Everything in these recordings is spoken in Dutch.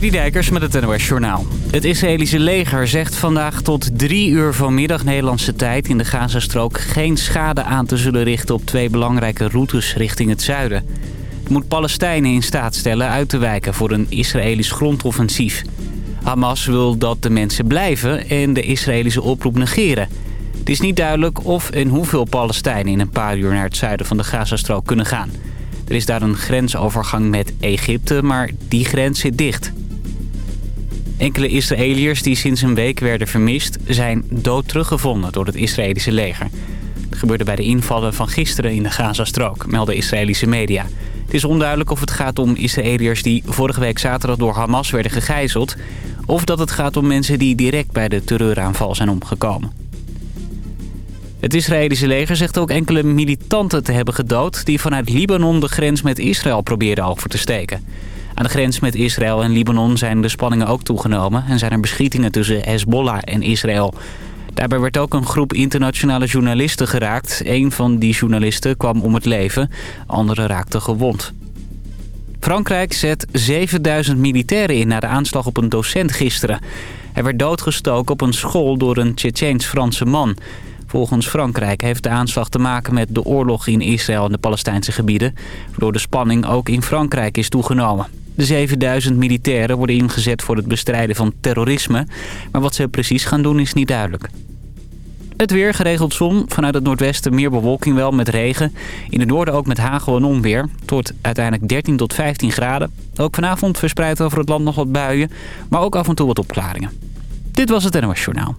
Dijkers met het NOS Journaal. Het Israëlische leger zegt vandaag tot drie uur vanmiddag Nederlandse tijd... in de Gazastrook geen schade aan te zullen richten op twee belangrijke routes richting het zuiden. Het moet Palestijnen in staat stellen uit te wijken voor een Israëlisch grondoffensief. Hamas wil dat de mensen blijven en de Israëlische oproep negeren. Het is niet duidelijk of en hoeveel Palestijnen in een paar uur naar het zuiden van de Gazastrook kunnen gaan... Er is daar een grensovergang met Egypte, maar die grens zit dicht. Enkele Israëliërs die sinds een week werden vermist... zijn dood teruggevonden door het Israëlische leger. Het gebeurde bij de invallen van gisteren in de Gazastrook, melden Israëlische media. Het is onduidelijk of het gaat om Israëliërs die vorige week zaterdag door Hamas werden gegijzeld... of dat het gaat om mensen die direct bij de terreuraanval zijn omgekomen. Het Israëlische leger zegt ook enkele militanten te hebben gedood... die vanuit Libanon de grens met Israël probeerden over te steken. Aan de grens met Israël en Libanon zijn de spanningen ook toegenomen... en zijn er beschietingen tussen Hezbollah en Israël. Daarbij werd ook een groep internationale journalisten geraakt. Een van die journalisten kwam om het leven, anderen raakten gewond. Frankrijk zet 7000 militairen in na de aanslag op een docent gisteren. Hij werd doodgestoken op een school door een Tsjetsjeens-Franse man... Volgens Frankrijk heeft de aanslag te maken met de oorlog in Israël en de Palestijnse gebieden... waardoor de spanning ook in Frankrijk is toegenomen. De 7000 militairen worden ingezet voor het bestrijden van terrorisme... maar wat ze precies gaan doen is niet duidelijk. Het weer geregeld zon. Vanuit het noordwesten meer bewolking wel met regen. In het noorden ook met hagel en onweer. Wordt uiteindelijk 13 tot 15 graden. Ook vanavond verspreid over het land nog wat buien. Maar ook af en toe wat opklaringen. Dit was het NOS Journaal.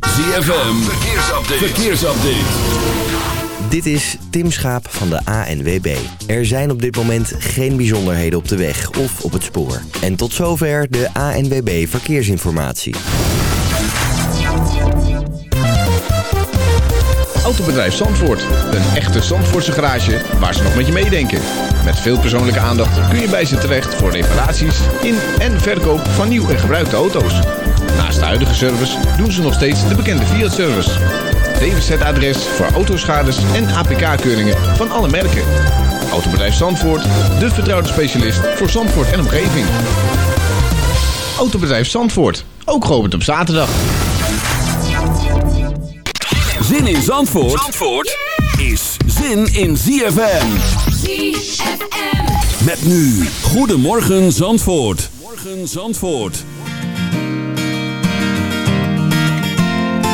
ZFM, verkeersupdate. Dit is Tim Schaap van de ANWB. Er zijn op dit moment geen bijzonderheden op de weg of op het spoor. En tot zover de ANWB Verkeersinformatie. Autobedrijf Zandvoort. Een echte Zandvoortse garage waar ze nog met je meedenken. Met veel persoonlijke aandacht kun je bij ze terecht voor reparaties in en verkoop van nieuw en gebruikte auto's. Naast de huidige service doen ze nog steeds de bekende Fiat-service. DWZ-adres voor autoschades en APK-keuringen van alle merken. Autobedrijf Zandvoort, de vertrouwde specialist voor Zandvoort en omgeving. Autobedrijf Zandvoort, ook geopend op zaterdag. Zin in Zandvoort, Zandvoort is zin in ZFM. ZFM. Met nu, Goedemorgen Zandvoort. Morgen Zandvoort.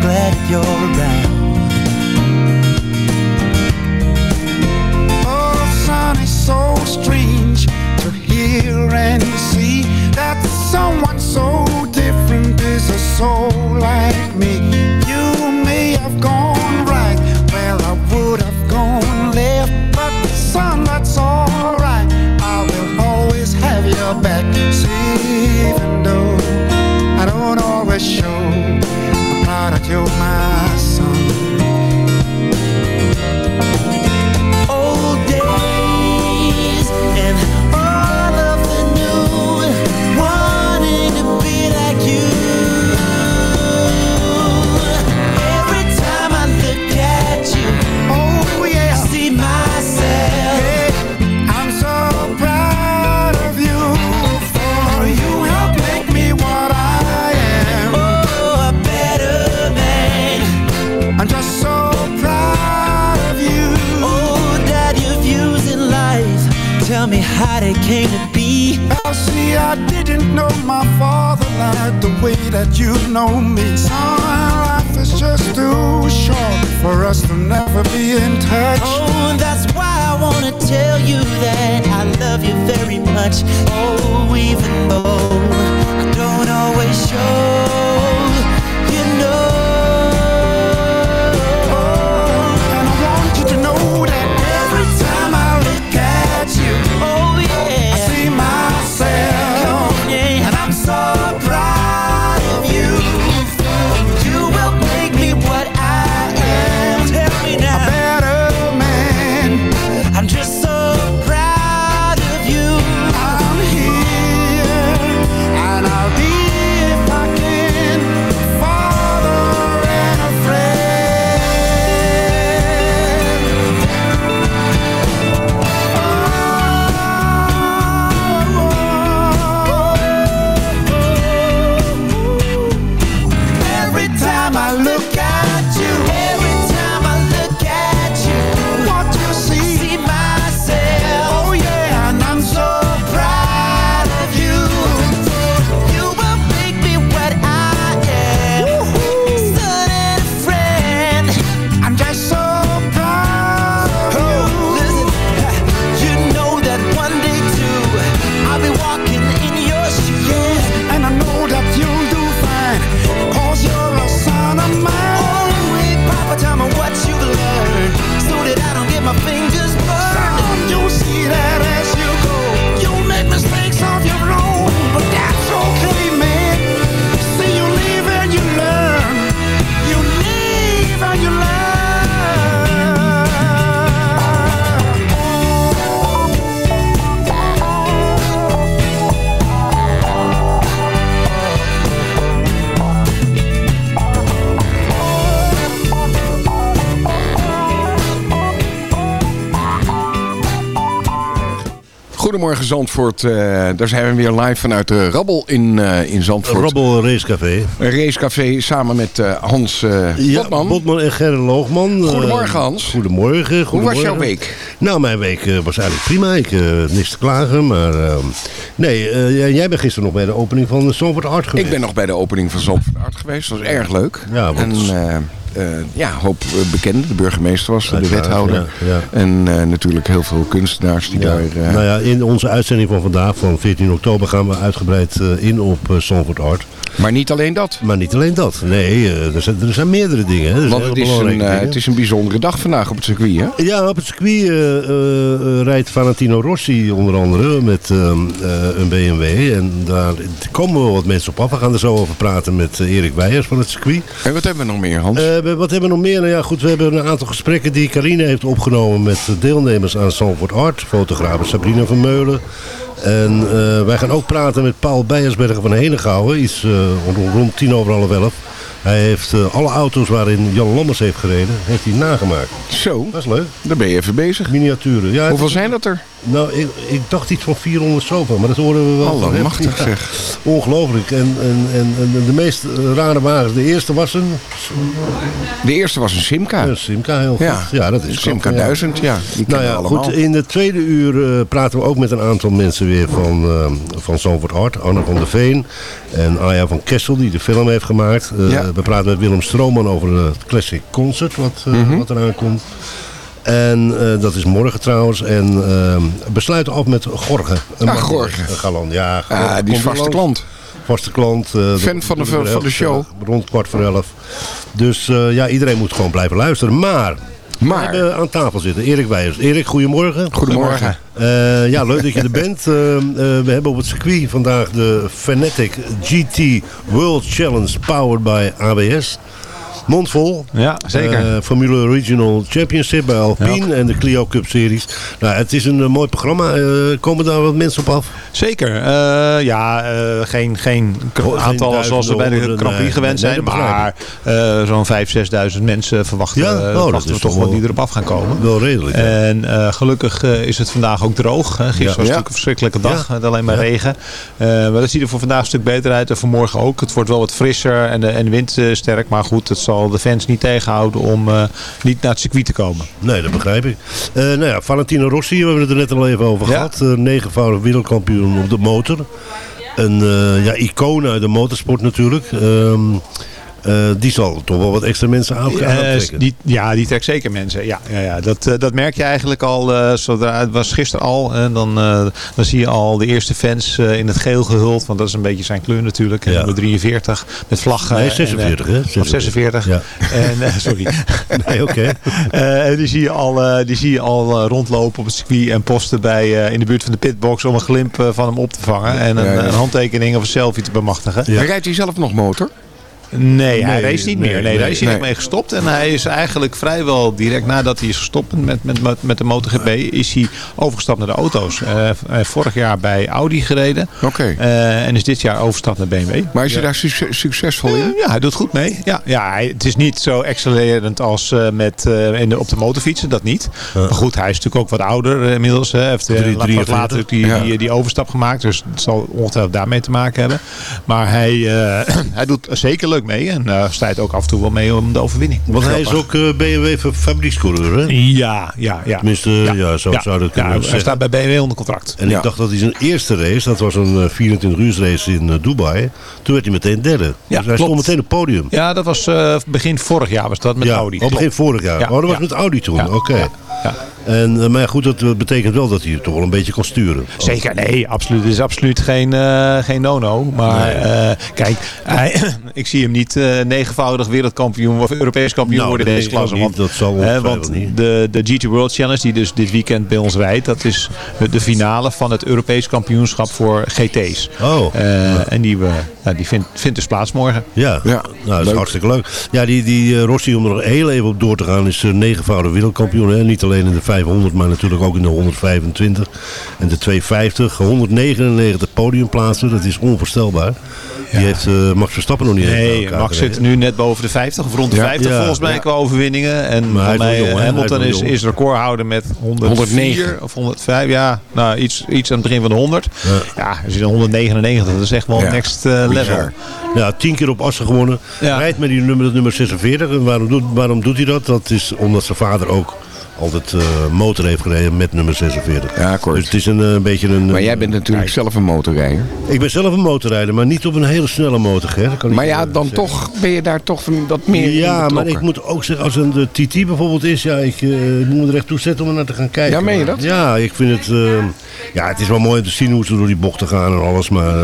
Glad you're around. Oh, son, it's so strange to hear and see That someone so different is a soul like me. You may have gone that you're they came to be. Well, see, I didn't know my father like the way that you know me. Son, life is just too short for us to never be in touch. Oh, that's why I wanna tell you that I love you very much. Oh, even though I don't always show, Goedemorgen Zandvoort. Eh, daar zijn we weer live vanuit de Rabbel in, eh, in Zandvoort. Rabbel Racecafé. Een racecafé samen met eh, Hans uh, ja, Botman. Botman en Gerrit Loogman. Goedemorgen Hans. Goedemorgen, goedemorgen. Hoe was jouw week? Nou, mijn week was eigenlijk prima. Ik niks te klagen. Maar nee, jij bent gisteren nog bij de opening van Zandvoort Art geweest. Ik ben nog bij de opening van Zandvoort Art geweest. Dat was erg leuk. Ja, want... En, uh, ja, hoop bekenden. De burgemeester was de wethouder. En uh, natuurlijk heel veel kunstenaars die daar... Nou ja, in onze uitzending van vandaag, van 14 oktober, gaan we uitgebreid in op Sanford Art. Maar niet alleen dat. Maar niet alleen dat. Nee, er zijn, er zijn meerdere dingen. Hè. Want het is, een, het is een bijzondere dag vandaag op het circuit, hè? Ja, op het circuit rijdt Valentino Rossi onder andere met een BMW. En daar komen wel wat mensen op af. We gaan er zo over praten met Erik Weijers van het circuit. En wat hebben we nog meer, Hans? Wat hebben we nog meer? Nou ja, goed, we hebben een aantal gesprekken die Carine heeft opgenomen met deelnemers aan Sanford Art. Fotograaf Sabrina van Meulen. En uh, wij gaan ook praten met Paul Beiersbergen van Henegouwen. Iets rond, rond tien over half elf. Hij heeft uh, alle auto's waarin Jan Lammers heeft gereden, heeft hij nagemaakt. Zo. Dat is leuk. Daar ben je even bezig. Miniaturen. Ja, Hoeveel zijn dat er? Nou, ik, ik, dacht iets van 400 zoveel, maar dat horen we wel. Allemachtig ja, zeg. Ongelooflijk. En, en, en, en, de meest rare wagens. De eerste was een... De eerste was een Simca. Een Simca, heel goed. Ja, ja dat is Simca 1000, ja. Die nou ja, allemaal. goed. In de tweede uur uh, praten we ook met een aantal mensen weer van, uh, van Zandvoort Art. Anne van der Veen en Aya van Kessel, die de film heeft gemaakt. Uh, ja. We praten met Willem Strooman over het Classic Concert, wat, mm -hmm. wat eraan komt. En uh, dat is morgen trouwens. En uh, besluiten af met Gorge. Een ja, Gorge. Een galant. Ja, ah, die is vaste klant. Vaste klant. Uh, Fan van de, van de show. rond kwart voor elf. Dus ja, iedereen moet gewoon blijven luisteren. Maar... Maar. We hebben aan tafel zitten. Erik Weijers. Erik, goedemorgen. Goedemorgen. Uh, ja, leuk dat je er bent. Uh, uh, we hebben op het circuit vandaag de Fanatic GT World Challenge powered by ABS. Mondvol. Ja, zeker. Uh, Formule Regional Championship bij Alpine ja. en de Clio Cup Series. Nou, het is een uh, mooi programma. Uh, komen daar wat mensen op af? Zeker. ja, geen, geen aantal zoals we bij de Grand Prix gewend zijn. Maar zo'n 5.000, 6.000 mensen verwachten, ja? oh, verwachten we toch wel die erop af gaan komen. Wel redelijk. Ja. En gelukkig is het vandaag ook droog. Gisteren was natuurlijk een verschrikkelijke dag. Met alleen maar regen. maar dat ziet er voor vandaag een stuk beter uit. En voor morgen ook. Het wordt wel wat frisser en de, en de wind sterk. Maar goed, het zal de fans niet tegenhouden om uh, niet naar het circuit te komen. Nee, dat begrijp ik. Uh, nou ja, Valentino Rossi, we hebben het er net al even over ja. gehad. Uh, negenvoudig wereldkampioen op de motor. Een ja, icoon uit de motorsport natuurlijk. Um, uh, die zal toch wel wat extra mensen aantrekken. Uh, die, ja, die trekt zeker mensen. Ja, ja, ja. Dat, uh, dat merk je eigenlijk al. zodra, het was gisteren al. En dan, dan zie je al de eerste fans in het geel gehuld. Want dat is een beetje zijn kleur natuurlijk. Ja. Nummer 43 met vlaggen. Nee, 46 en, hè? 46. Of 46. Ja. En, sorry. nee, oké. Okay. die zie je al, die zie je al rondlopen op het circuit. En posten bij, in de buurt van de pitbox. Om een glimp van hem op te vangen. En een, een handtekening of een selfie te bemachtigen. Ja. Rijdt hij zelf nog motor? Nee, hij race niet meer. Nee, daar is hij nee. mee gestopt. En hij is eigenlijk vrijwel direct nadat hij is gestopt met, met, met, met de MotoGP... is hij overgestapt naar de auto's. Uh, vorig jaar bij Audi gereden. Oké. Okay. Uh, en is dit jaar overgestapt naar BMW. Maar is hij ja. daar su succesvol in? ja, hij doet goed mee. Ja, ja hij, het is niet zo accelererend als met, in de, op de motorfietsen. Dat niet. Maar goed, hij is natuurlijk ook wat ouder inmiddels. Hij heeft drie, drie, wat later die, ja. die, die, overstap gemaakt. Dus het zal ongetwijfeld daarmee te maken hebben. Maar hij, hij doet zeker leuk mee en uh, strijdt ook af en toe wel mee om de overwinning. Want hij is ook uh, BMW fabriekscoureur, hè? Ja, ja, ja. Tenminste, ja, ja zo ja, zou dat kunnen ja, Hij staat bij BMW onder contract. En ik dacht dat hij zijn eerste race, dat was een 24 uur race in Dubai, toen werd hij meteen derde. Ja, dus hij klopt. stond meteen op het podium. Ja, dat was begin vorig jaar was dat met Audi. Oh, begin vorig jaar. Oh, dat was met Audi toen, oké. Okay. En, maar goed, dat betekent wel dat hij toch wel een beetje kan sturen. Zeker, nee, absoluut. Het is absoluut geen, uh, geen no-no. Maar nee. uh, kijk, hij, ik zie hem niet uh, negenvoudig wereldkampioen of Europees kampioen nou, worden in deze klasse. Want, dat zal want niet. De, de GT World Challenge die dus dit weekend bij ons rijdt, dat is de finale van het Europees kampioenschap voor GT's. Oh. Ja. En die, nou, die vindt, vindt dus plaats morgen. Ja, ja nou, dat is hartstikke leuk. Ja, die, die Rossi, om er nog heel even op door te gaan, is negenvoudig wereldkampioen. Hè? Niet alleen in de 500, maar natuurlijk ook in de 125 en de 250. 199 podiumplaatsen, dat is onvoorstelbaar. Die heeft uh, Max Verstappen nog niet Nee, Max zit nu net boven de 50 of rond de 50 volgens mij qua overwinningen. En maar mij, Hamilton is, is recordhouder met 104 of 105. Ja, nou iets, iets aan het begin van de 100. Ja, ja als je 199, dat is echt wel next uh, level. Ja, tien keer op Assen gewonnen. Rijdt met die nummer, nummer 46. En waarom doet, waarom doet hij dat? Dat is omdat zijn vader ook altijd uh, motor heeft gereden met nummer 46. Ja, kort. Dus het is een, uh, beetje een... Maar jij bent natuurlijk zelf een motorrijder. Ik ben zelf een motorrijder, maar niet op een hele snelle motor. Hè? Kan maar ja, dan toch ben je daar toch wat meer Ja, maar ik moet ook zeggen, als een de TT bijvoorbeeld is, ja, ik uh, moet me er echt toe zetten om er naar te gaan kijken. Ja, meen je dat? Ja, ik vind het... ja, het is wel mooi om te zien hoe ze door die bochten gaan en alles, maar...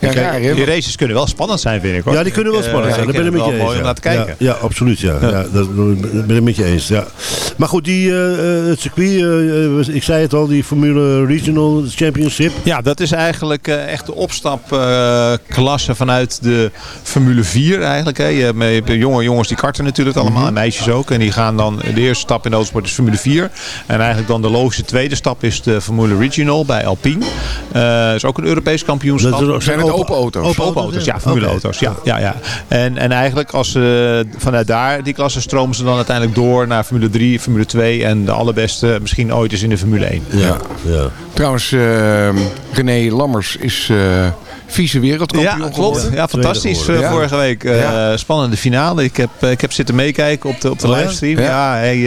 ja, kijk, die races kunnen wel spannend zijn, vind ik hoor. Ja, die kunnen wel spannend zijn, daar ben ik met je eens. mooi om naar te kijken. Ja, absoluut, ja. ja. dat ben ik met je eens, ja. Maar goed, die, het circuit, uh, ik zei het al, die Formule Regional Championship. Ja, dat is eigenlijk uh, echt de opstapklasse uh, vanuit de Formule 4 eigenlijk. Hè. Je, hebt, jonge jongens die karten natuurlijk allemaal, mm -hmm. en meisjes ook. En die gaan dan, de eerste stap in de autosport is Formule 4. En eigenlijk dan de logische tweede stap is de Formule Regional bij Alpine. Dat is ook een Europees kampioenschap. Dat zijn het open auto's? Open, open auto's, ja, Formule okay. auto's. Ja, ja, ja. En, en eigenlijk als ze vanuit daar, die klasse stromen ze dan uiteindelijk door naar Formule 3, Formule 2 en de allerbeste misschien ooit eens in de Formule 1. Ja, ja. Trouwens, uh, René Lammers is vice wereldkampioen Ja, klopt. Ja, fantastisch uh, vorige week. Ja. Spannende finale. Ik heb, ik heb zitten meekijken op de, op de oh, livestream. Ja, hij,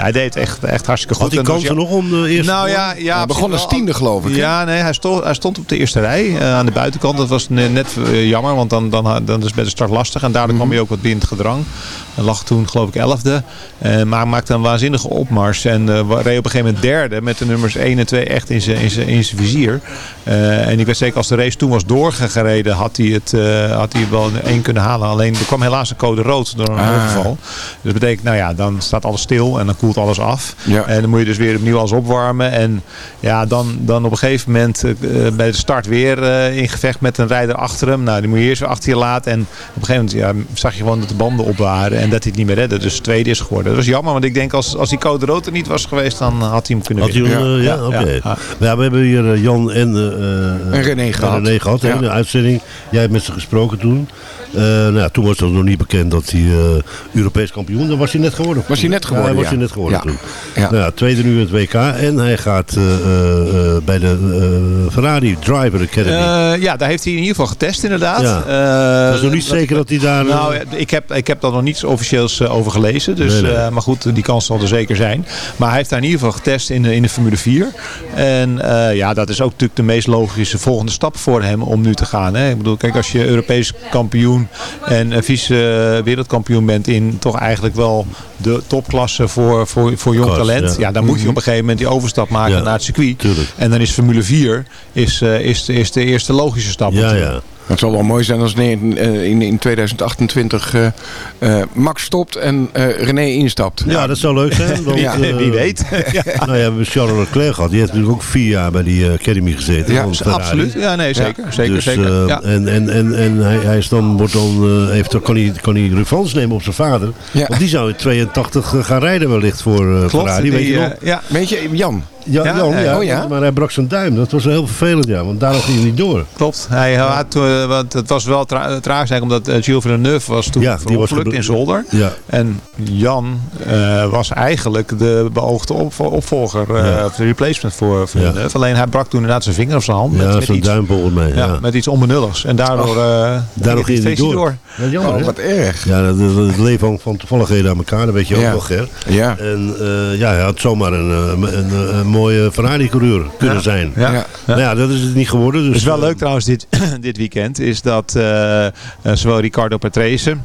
hij deed echt, echt hartstikke goed. Had hij kansen nog om de eerste Nou ja, ja hij begon als tiende geloof ik. Ja, nee, hij stond, hij stond op de eerste rij aan de buitenkant. Dat was net jammer, want dan, dan, dan is het bij de start lastig. En daardoor mm. kwam hij ook wat binnen het gedrang. Hij lag toen geloof ik elfde. Uh, maar maakte een waanzinnige opmars. En uh, reed op een gegeven moment derde met de nummers 1 en 2 echt in zijn in vizier. Uh, en ik weet zeker als de race toen was doorgereden had hij het had hij wel één kunnen halen. Alleen er kwam helaas een code rood door een ah. ongeval. Dus dat betekent nou ja dan staat alles stil en dan koelt alles af. Ja. En dan moet je dus weer opnieuw alles opwarmen. En ja dan, dan op een gegeven moment bij de start weer in gevecht met een rijder achter hem. Nou die moet je eerst weer achter je laten. En op een gegeven moment ja, zag je gewoon dat de banden op waren. En dat hij het niet meer redde. Dus tweede is geworden. Dat was jammer, want ik denk als, als die code rood er niet was geweest, dan had hij hem kunnen had winnen. Hij, uh, ja, ja, oké. Okay. Ja. we hebben hier uh, Jan en, uh, en René gehad, René gehad in de uitzending. Jij hebt met ze gesproken toen. Uh, nou ja, toen was het nog niet bekend dat hij uh, Europees kampioen was. Was hij net geworden? Was hij net geworden? Ja, hij was hij net geworden toen. Nou ja, tweede nu in het WK. En hij gaat uh, bij de Ferrari Driver Academy. ja, daar heeft hij in ieder geval getest inderdaad. Ja. dat is nog niet zeker dat hij daar... Nou, ik heb, ik heb daar nog niets officieels over gelezen. Dus, nee, nee. maar goed, die kans zal er zeker zijn. Maar hij heeft daar in ieder geval getest in de, in de Formule 4. En ja, dat is ook natuurlijk de meest logische volgende stap voor hem om nu te gaan. Hè. Ik bedoel, kijk, als je Europees kampioen en vice wereldkampioen bent in toch eigenlijk wel de topklasse voor, voor, voor jong talent. Ja. dan moet je op een gegeven moment die overstap maken naar het circuit. Tuurlijk. En dan is Formule 4 is, uh, is, is de eerste logische stap. Ja, ja. Het zal wel mooi zijn als in, in, in 2028 uh, uh, Max stopt en René instapt. Ja, dat zou leuk zijn. Want, ja, wie weet. ja. Nou ja, we hebben Charles Leclerc gehad. Die heeft natuurlijk ook vier jaar bij die Academy gezeten. Ja, absoluut. Ja, nee, zeker. Ja. zeker, dus, zeker. Ja. En, en, en, en hij, hij is dan, wordt dan, heeft, kan, hij, kan hij revanche nemen op zijn vader. Ja. Want die zou in 82 gaan rijden wellicht voor Klopt, Ferrari. Die, weet je nog? ja. Weet je, Jan? Ja, Ja, Jan, ja, ja, oh ja? maar hij brak zijn duim. Dat was heel vervelend, ja, want daarom ging hij niet door. Klopt. Hij had, uh, want het was wel tra traag zijn, omdat uh, Gilles Villeneuve was toen Ja, die was verongelukt in Zolder. Ja. En Jan uh, was eigenlijk de beoogde op opvolger, uh, Ja. of de replacement voor Villeneuve. Alleen hij brak toen inderdaad zijn vinger of zijn hand Ja, met, met, zijn iets, duim volgens mij. ja, Ja, met iets onbenulligs. En daardoor, uh, Daardoor ging hij door. Jammer, Oh, wat erg. Ja, dat, dat, het leven hangt van toevalligheden aan elkaar, dat weet je ook wel, Ger. Ja. En eh, ja, hij had zomaar een, eh, een, een, een mooie Ferrari-coureur kunnen Ja. zijn. Ja. Ja. Maar ja, dat is het niet geworden. Dus, Het is wel eh, leuk trouwens dit, dit weekend, is dat eh, eh, zowel Ricardo Patrese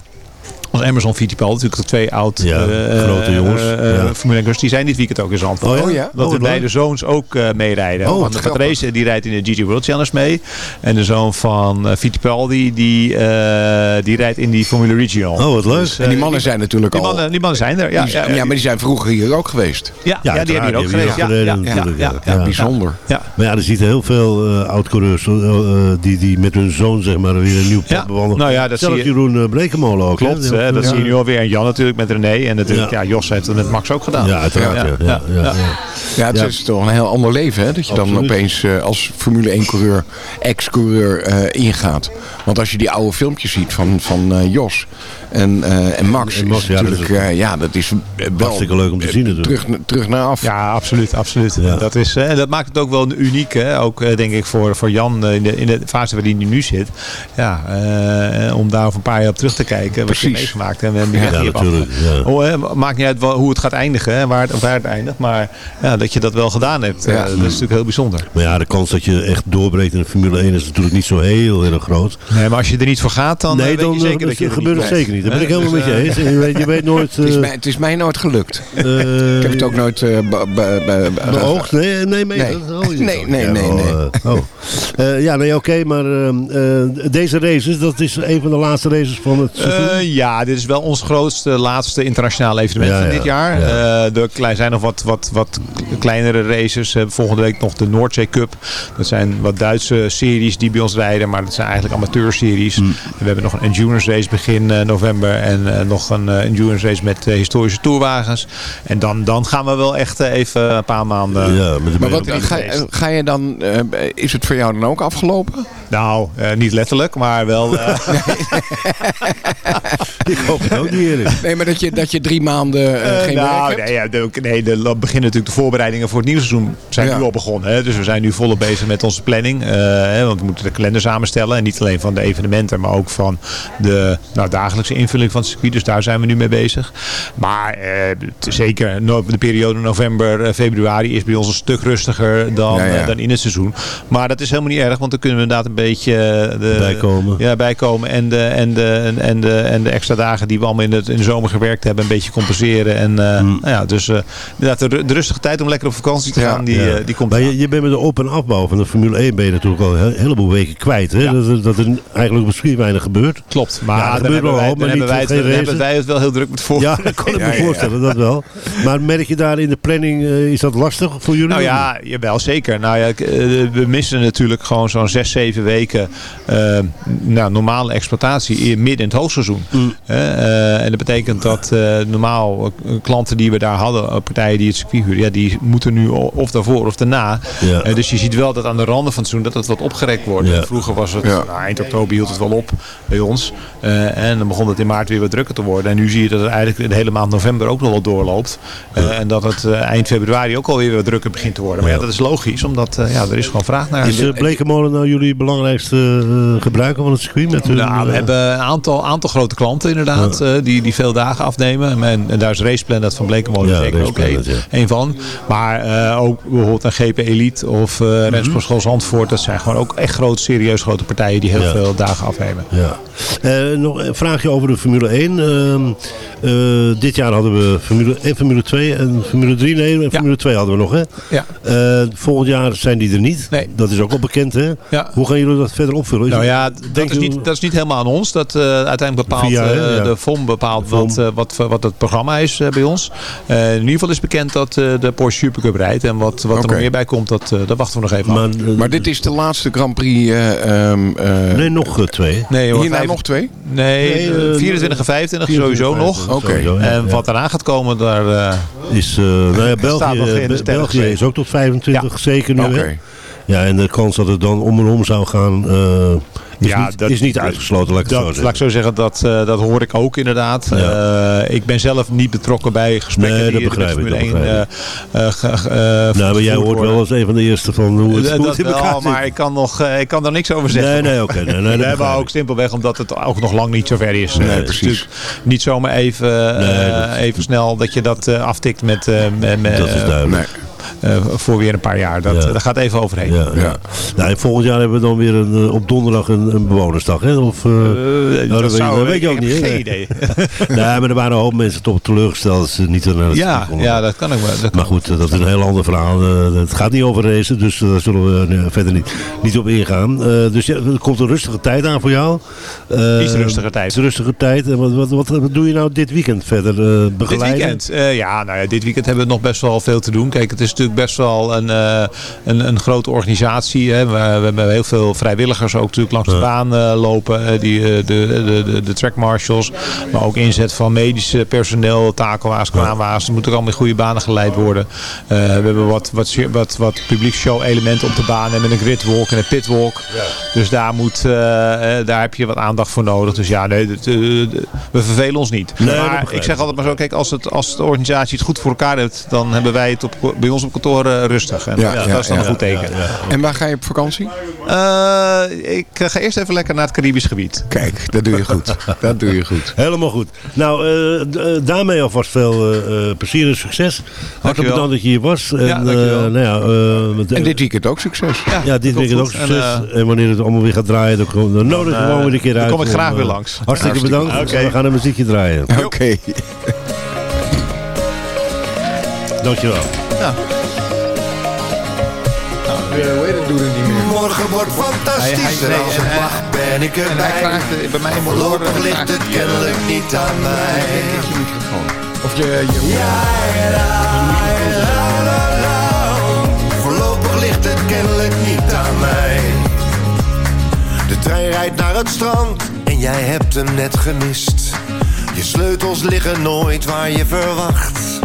als Emerson Fittipaldi, natuurlijk de twee oud Ja, eh, grote jongens. eh, eh, Ja. Formule 1 die zijn dit weekend ook in Zandvoort. Oh ja? ja? Dat Oh, de beide zoons ook eh, meerijden. Oh, Want Patrese die rijdt in de GT World Challenge mee. En de zoon van eh, Fittipaldi die, eh, die rijdt in die Formule Regional. Oh, wat leuk. Dus, En die mannen zijn natuurlijk die al... mannen, die mannen zijn er. Ja, die- ja, ja, maar die zijn vroeger hier ook geweest. ja, ja, die hebben hier ook geweest. die Ja, hebben ja, hier ja, gereden ja, natuurlijk, ja, ja. Ja, bijzonder. ja. Maar ja, er zitten heel veel eh oud-coureurs eh, die, die met hun zoon zeg maar, weer een nieuw pad Ja, bewandelen. nou ja, dat Zelfs zie je- Jeroen uh, Blekemolen ook. Klopt, hè? Dat zie je nu alweer. En Jan natuurlijk met René. En natuurlijk, ja, Jos heeft het met Max ook gedaan. Ja, uiteraard. Ja, ja, ja, ja, ja. het is toch een heel ander leven, hè? Dat je dan opeens uh, als Formule 1-coureur, ex-coureur uh, ingaat. Want als je die oude filmpjes ziet van, van uh, Jos en, en Max, en Max is natuurlijk, dat is, ja, dat is wel hartstikke leuk om te zien natuurlijk. Terug, terug naar af. Ja, absoluut, absoluut. Dat, is, en dat maakt het ook wel uniek, hè? ook denk ik voor, voor Jan in de, in de fase waarin hij nu zit. Ja, om daar over een paar jaar op terug te kijken. Wat je meegemaakt en we ja, natuurlijk. Ja. Oh, maakt niet uit hoe het gaat eindigen, hè, waar, het, waar het eindigt. Maar ja, dat je dat wel gedaan hebt, ja. dat is natuurlijk heel bijzonder. Maar ja, de kans dat je echt doorbreekt in de Formule 1 is natuurlijk niet zo heel erg groot. Nee, maar als je er niet voor gaat, dan nee, weet dan, je zeker dat je gebeurt het zeker niet. Dat ben ik helemaal met je eens. Je weet, je weet nooit... Uh, het, is mij, het is mij nooit gelukt. Uh, ik heb het ook nooit uh, beoogd. Nee, nee, nee. Nee, nee, nee. nee, nee. Oh. Uh, ja, nee, oké, okay, maar deze races, dat is een van de laatste races van het seizoen? ja, dit is wel ons grootste, laatste internationale evenement ja, van dit jaar. Ja. er zijn nog wat, wat, wat kleinere races. volgende week nog de Noordzee Cup. Dat zijn wat Duitse series die bij ons rijden, maar dat zijn eigenlijk amateurseries. Mm. We hebben nog een endurance race begin november en nog een endurance race met historische toerwagens. En dan, dan gaan we wel echt even een paar maanden... Ja, maar wat, ga, ga, je dan, uh, is het voor jou dan ook afgelopen? Nou, uh, niet letterlijk, maar wel... Uh... ik hoop het ook niet eerlijk. Nee, maar dat je, dat je drie maanden geen nou, werk hebt? Nee, ja, de, nee de, beginnen natuurlijk de voorbereidingen voor het nieuwe seizoen zijn ja. nu al begonnen. Hè? Dus we zijn nu volop bezig met onze planning. Hè, want we moeten de kalender samenstellen. En niet alleen van de evenementen, maar ook van de nou, dagelijkse invulling van het circuit. Dus daar zijn we nu mee bezig. Maar zeker de periode november, februari is bij ons een stuk rustiger dan, ja, ja. dan in het seizoen. Maar dat is helemaal niet erg, want dan kunnen we inderdaad een beetje de, bijkomen. Ja, bijkomen. En de, en, de, en, de, en de extra dagen die we allemaal in, het, in de zomer gewerkt hebben, een beetje compenseren. En uh, mm. nou ja, dus uh, inderdaad de, de, rustige tijd om lekker op vakantie te gaan, die, uh, die komt Maar je, je, bent met de op- en afbouw van de Formule 1 ben je natuurlijk al een heleboel weken kwijt. Hè? Dat, dat er eigenlijk misschien weinig gebeurt. Klopt, maar ja, gebeurt wel maar hebben, wij het, hebben wij het wel heel druk met voor. Ja, dat kan ik me voorstellen, dat wel. Maar merk je daar in de planning, is dat lastig voor jullie? Nou ja, jawel, zeker. Nou ja, we missen natuurlijk gewoon zo'n 6, 7 weken uh, nou, normale exploitatie midden in het hoogseizoen. Mm. Uh, en dat betekent dat uh, normaal klanten die we daar hadden, partijen die het circuit huren, ja, die moeten nu of daarvoor of daarna. Ja. dus je ziet wel dat aan de randen van het seizoen dat het wat opgerekt wordt. Ja. Vroeger was het, ja. nou, eind oktober hield het wel op bij ons. en dan begon het in maart weer wat drukker te worden. En nu zie je dat het eigenlijk de hele maand november ook nog wel doorloopt. en dat het eind februari ook alweer wat drukker begint te worden. Maar ja, dat is logisch, omdat ja, er is gewoon vraag naar. Is Blekenmolen nou jullie belangrijkste gebruiker van het circuit? Met hun, nou, we hebben een aantal, aantal grote klanten inderdaad, die, die veel dagen afnemen. En, en daar is Raceplanet van Blekenmolen ja, zeker ook een, van. Maar ook bijvoorbeeld een GP Elite of uh, mm -hmm. Zandvoort. Dat zijn gewoon ook echt grote, serieus grote partijen die heel veel dagen afnemen. Ja. nog een vraagje over de Formule 1. Ehm, dit jaar hadden we Formule 1, Formule 2 en Formule 3. Nee, Formule 2 hadden we nog hè? Ja. volgend jaar zijn die er niet. Nee. Dat is ook al bekend, hè? Ja. Hoe gaan jullie dat verder opvullen? Is nou ja, dat is, niet, dat is niet helemaal aan ons. Dat uh, uiteindelijk bepaalt Via, uh, ja. de FOM bepaalt FOM. Wat, uh, wat, wat het programma is bij ons. in ieder geval is bekend dat de Porsche Supercup rijdt. En wat, wat okay. er nog meer bij komt, dat, dat wachten we nog even maar, maar dit is de laatste Grand Prix... Um, nee, nog twee. Nee, hoor, Hierna nog twee? Nee, nee 24 en 25 sowieso nog. Oké. Okay. En wat daarna gaat komen, daar... is, nou ja, België, België is ook tot 25, zeker nu. Okay. Ja, en de kans dat het dan om en om zou gaan... Uh, is, ja, niet, dat, is niet uitgesloten, laat ik dat, zo zeggen. Laat ik zo zeggen, dat, uh, dat hoor ik ook inderdaad. Ja. Uh, ik ben zelf niet betrokken bij gesprekken nee, die dat begrijp ik, dat 1, begrijp ik. nou, maar jij hoort wel als een van de eerste van hoe het, hoe het in elkaar zit. maar ik kan, nog, ik kan daar niks over zeggen. Nee, nee, oké. Okay, nee, nee, we hebben ook simpelweg omdat het ook nog lang niet zo ver is. Nee, precies. niet zomaar even, nee, dat... even snel dat je dat aftikt met... met, met dat is duidelijk. Uh, voor weer een paar jaar. Dat, dat gaat even overheen. Ja, ja. Nou, volgend jaar hebben we dan weer een, op donderdag een, een bewonersdag. Hè? Of, uh, nou, dat, zou, weet, weet je ook niet. Geen idee. nee, maar er waren een hoop mensen toch teleurgesteld dat ze niet naar het ja, ja, dat kan ik wel. Maar goed, dat is een heel ander verhaal. het gaat niet over racen, dus daar zullen we verder niet, niet op ingaan. dus ja, er komt een rustige tijd aan voor jou. Iets rustige tijd. Iets rustige tijd. En wat, wat, wat, doe je nou dit weekend verder? begeleiden? Dit weekend? ja, nou ja, dit weekend hebben we nog best wel veel te doen. Kijk, het is natuurlijk best wel een, een, een, grote organisatie. Hè. We, we, hebben heel veel vrijwilligers ook natuurlijk langs de baan lopen. die, de, de, de, de track marshals. Maar ook inzet van medische personeel, takelwaars, kraanwaars. Het moet ook allemaal in goede banen geleid worden. we hebben wat, wat, wat, wat publiekshow elementen op de baan. En met een gridwalk en een pitwalk. Dus daar, moet, daar heb je wat aandacht voor nodig. Dus ja, nee, we vervelen ons niet. maar ik zeg altijd maar zo, kijk, als, het, als de organisatie het goed voor elkaar heeft, dan hebben wij het op, bij ons op kantoor uh, rustig. En ja, dat is dan een goed teken. En waar ga je op vakantie? Uh, ik ga eerst even lekker naar het Caribisch gebied. Kijk, dat doe je goed. dat doe je goed. Helemaal goed. Nou, uh, daarmee alvast veel plezier en succes. Hartelijk bedankt dat je hier was. En, ja, nou ja, en dit weekend ook succes. Ja, dit weekend ook succes. En, en, wanneer het allemaal weer gaat draaien, dan, dan nodig gewoon weer een keer uit. Dan kom ik graag weer langs. Hartstikke bedankt. We gaan een muziekje draaien. Oké. Okay. Dankjewel. Ja. Het, het niet meer. Morgen wordt fantastisch hij, hij, en als het mag ben ik erbij. En hij vraagt uh, bij mij Voorlopig ligt het kennelijk niet aan mij. Of je... je ja, la, la, la, Voorlopig ligt het kennelijk niet aan mij. De trein rijdt naar het strand en jij hebt hem net gemist. Je sleutels liggen nooit waar je verwacht.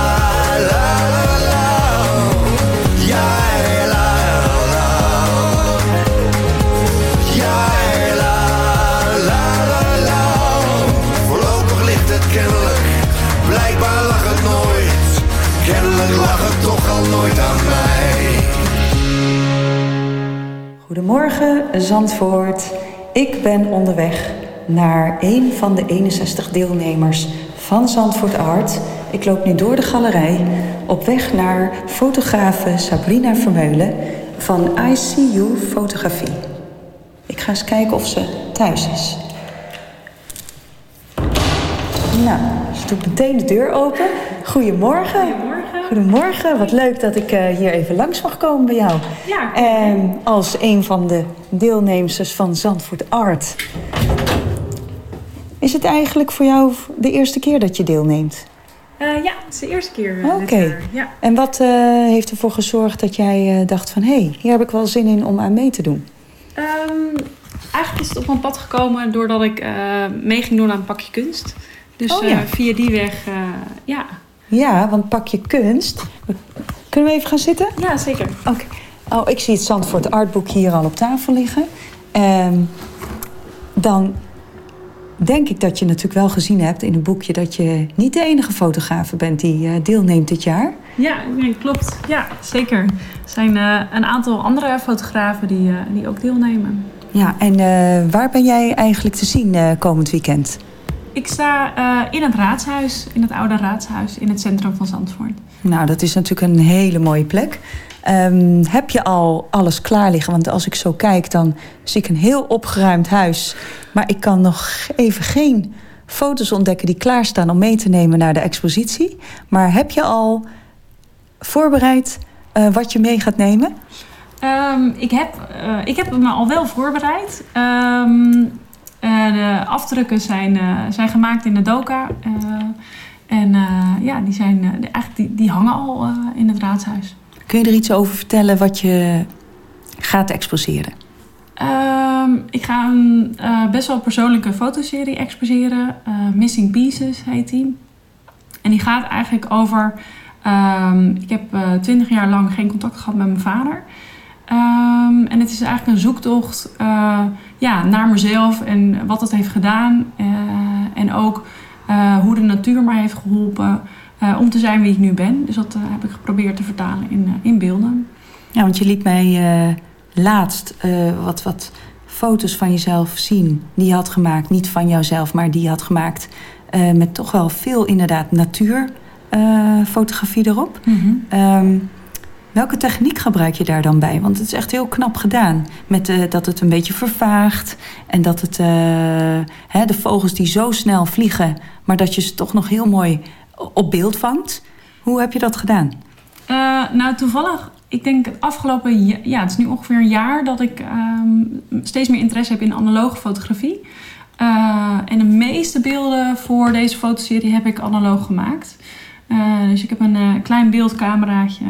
Zandvoort. Ik ben onderweg naar een van de 61 deelnemers van Zandvoort Art. Ik loop nu door de galerij op weg naar fotografe Sabrina Vermeulen van ICU Fotografie. Ik ga eens kijken of ze thuis is. Nou, ze doet meteen de deur open. Goedemorgen. Goedemorgen. Goedemorgen. Wat leuk dat ik uh, hier even langs mag komen bij jou. Ja. En als een van de deelnemers van Zandvoort Art. Is het eigenlijk voor jou de eerste keer dat je deelneemt? Uh, ja, het is de eerste keer. Uh, Oké. Ja. En wat heeft ervoor gezorgd dat jij dacht van... hé, hey, hier heb ik wel zin in om aan mee te doen? Um, eigenlijk is het op mijn pad gekomen doordat ik mee ging doen aan een pakje kunst. Dus oh, ja. via die weg, ja, ja, want pak je kunst. Kunnen we even gaan zitten? Ja, zeker. Oké. Oh, ik zie het Zandvoort Artboek hier al op tafel liggen. Um, dan denk ik dat je natuurlijk wel gezien hebt in het boekje... dat je niet de enige fotograaf bent die uh, deelneemt dit jaar. Ja, nee, klopt. Ja, zeker. Er zijn uh, een aantal andere fotografen die, uh, die ook deelnemen. Ja, en waar ben jij eigenlijk te zien komend weekend? Ik sta in het raadshuis, in het oude raadshuis, in het centrum van Zandvoort. Nou, dat is natuurlijk een hele mooie plek. Um, heb je al alles klaar liggen? Want als ik zo kijk, dan zie ik een heel opgeruimd huis. Maar ik kan nog even geen foto's ontdekken die klaarstaan om mee te nemen naar de expositie. Maar heb je al voorbereid uh, wat je mee gaat nemen? Um, ik, heb, uh, ik heb me al wel voorbereid. Um, de afdrukken zijn, zijn gemaakt in de doka. en ja, die, zijn, eigenlijk die, die hangen al in het raadshuis. Kun je er iets over vertellen wat je gaat exposeren? Um, ik ga een uh, best wel persoonlijke fotoserie exposeren. Uh, Missing Pieces heet die. En die gaat eigenlijk over... Um, ik heb uh, twintig jaar lang geen contact gehad met mijn vader. Um, en het is eigenlijk een zoektocht ja, naar mezelf en wat het heeft gedaan. en ook hoe de natuur mij heeft geholpen om te zijn wie ik nu ben. Dus dat heb ik geprobeerd te vertalen in, in beelden. Ja, want je liet mij laatst wat, wat foto's van jezelf zien. Die je had gemaakt, niet van jouzelf, maar die je had gemaakt. Met toch wel veel inderdaad natuurfotografie erop. Mm -hmm. um, welke techniek gebruik je daar dan bij? Want het is echt heel knap gedaan. Met uh, dat het een beetje vervaagt. En dat het hè, de vogels die zo snel vliegen... maar dat je ze toch nog heel mooi op beeld vangt. Hoe heb je dat gedaan? nou, toevallig ik denk het afgelopen ja, het is nu ongeveer een jaar dat ik um, steeds meer interesse heb in analoge fotografie. En de meeste beelden voor deze fotoserie heb ik analoog gemaakt. Dus ik heb een klein beeldcameraatje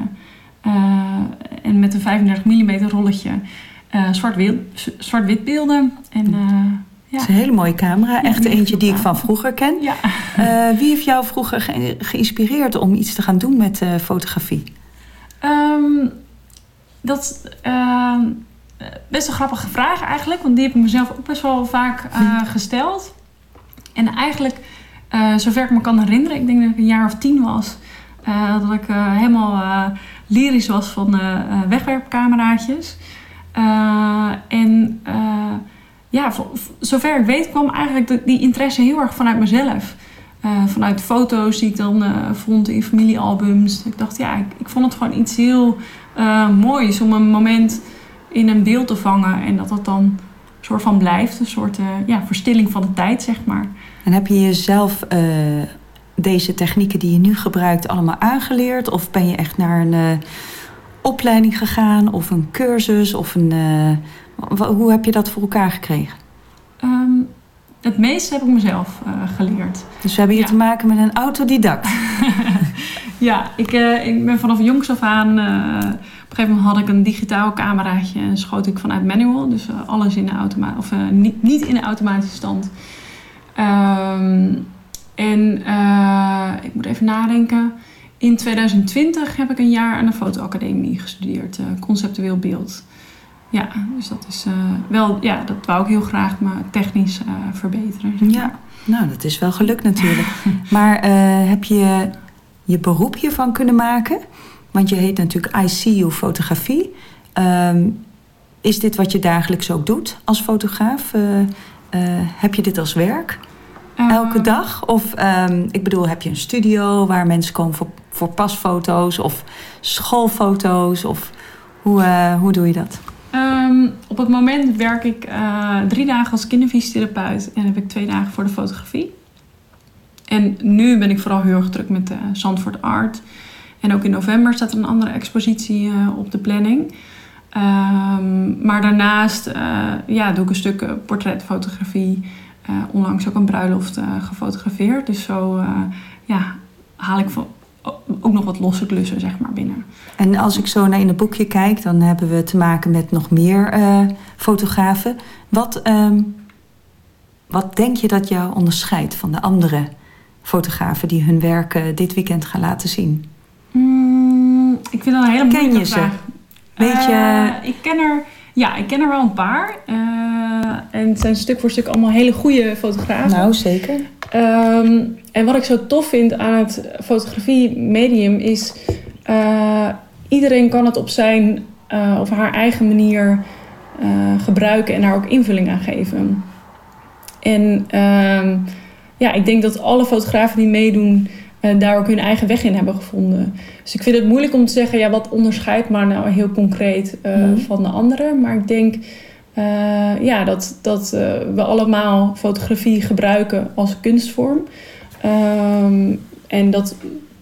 en met een 35 mm rolletje zwart-wit zwart beelden. En, ja. Het is een hele mooie camera. Echt eentje die ik van vroeger ken. Ja. wie heeft jou vroeger ge geïnspireerd om iets te gaan doen met fotografie? Um, dat is uh, best een grappige vraag eigenlijk. Want die heb ik mezelf ook best wel vaak uh, gesteld. En eigenlijk, zover ik me kan herinneren, ik denk dat ik een jaar of tien was, dat ik helemaal lyrisch was van wegwerpcameraatjes. en ja, zover ik weet kwam eigenlijk die interesse heel erg vanuit mezelf. Vanuit foto's die ik dan vond in familiealbums. Ik dacht, ja, ik, ik vond het gewoon iets heel moois om een moment in een beeld te vangen. En dat dat dan een soort van blijft. Een soort ja, verstilling van de tijd, zeg maar. En heb je jezelf deze technieken die je nu gebruikt allemaal aangeleerd? Of ben je echt naar een opleiding gegaan? Of een cursus? Of een, hoe heb je dat voor elkaar gekregen? Um, het meeste heb ik mezelf uh, geleerd. Dus we hebben hier ja. te maken met een autodidact. ja, ik, ik ben vanaf jongs af aan... Op een gegeven moment had ik een digitaal cameraatje... en schoot ik vanuit manual. Dus alles in de automa of niet, niet in de automatische stand. Um, en ik moet even nadenken. In 2020 heb ik een jaar aan de fotoacademie gestudeerd. conceptueel beeld. Ja, dus dat is uh, wel, ja, dat wou ik heel graag, maar technisch verbeteren. Ja, nou, dat is wel gelukt natuurlijk. maar heb je je beroep hiervan kunnen maken? Want je heet natuurlijk ICU Fotografie. Um, is dit wat je dagelijks ook doet als fotograaf? heb je dit als werk? Elke dag? Of um, ik bedoel, heb je een studio waar mensen komen voor, voor pasfoto's of schoolfoto's? Of hoe, hoe doe je dat? Um, op het moment werk ik uh, drie dagen als kinderfysiotherapeut en heb ik twee dagen voor de fotografie. En nu ben ik vooral heel erg druk met uh, Zandvoort Art. En ook in november staat er een andere expositie uh, op de planning. Um, maar daarnaast ja, doe ik een stuk portretfotografie. Onlangs ook een bruiloft gefotografeerd. Dus zo ja, haal ik van, ook nog wat losse klussen zeg maar, binnen. En als ik zo naar in het boekje kijk, dan hebben we te maken met nog meer uh, fotografen. Wat, um, wat denk je dat jou onderscheidt van de andere fotografen die hun werk dit weekend gaan laten zien? Mm, ik vind dat een hele ken moeilijke je ze? Weet je... Uh, ik ken er... Ja, ik ken er wel een paar. en het zijn stuk voor stuk allemaal hele goede fotografen. Nou, zeker. Um, en wat ik zo tof vind aan het fotografie-medium is... Uh, iedereen kan het op zijn uh, of haar eigen manier gebruiken en daar ook invulling aan geven. En ja, ik denk dat alle fotografen die meedoen uh, daar ook hun eigen weg in hebben gevonden. Dus ik vind het moeilijk om te zeggen, ja, wat onderscheidt maar nou heel concreet mm. van de anderen. Maar ik denk ja, dat, dat we allemaal fotografie gebruiken als kunstvorm. Um, en dat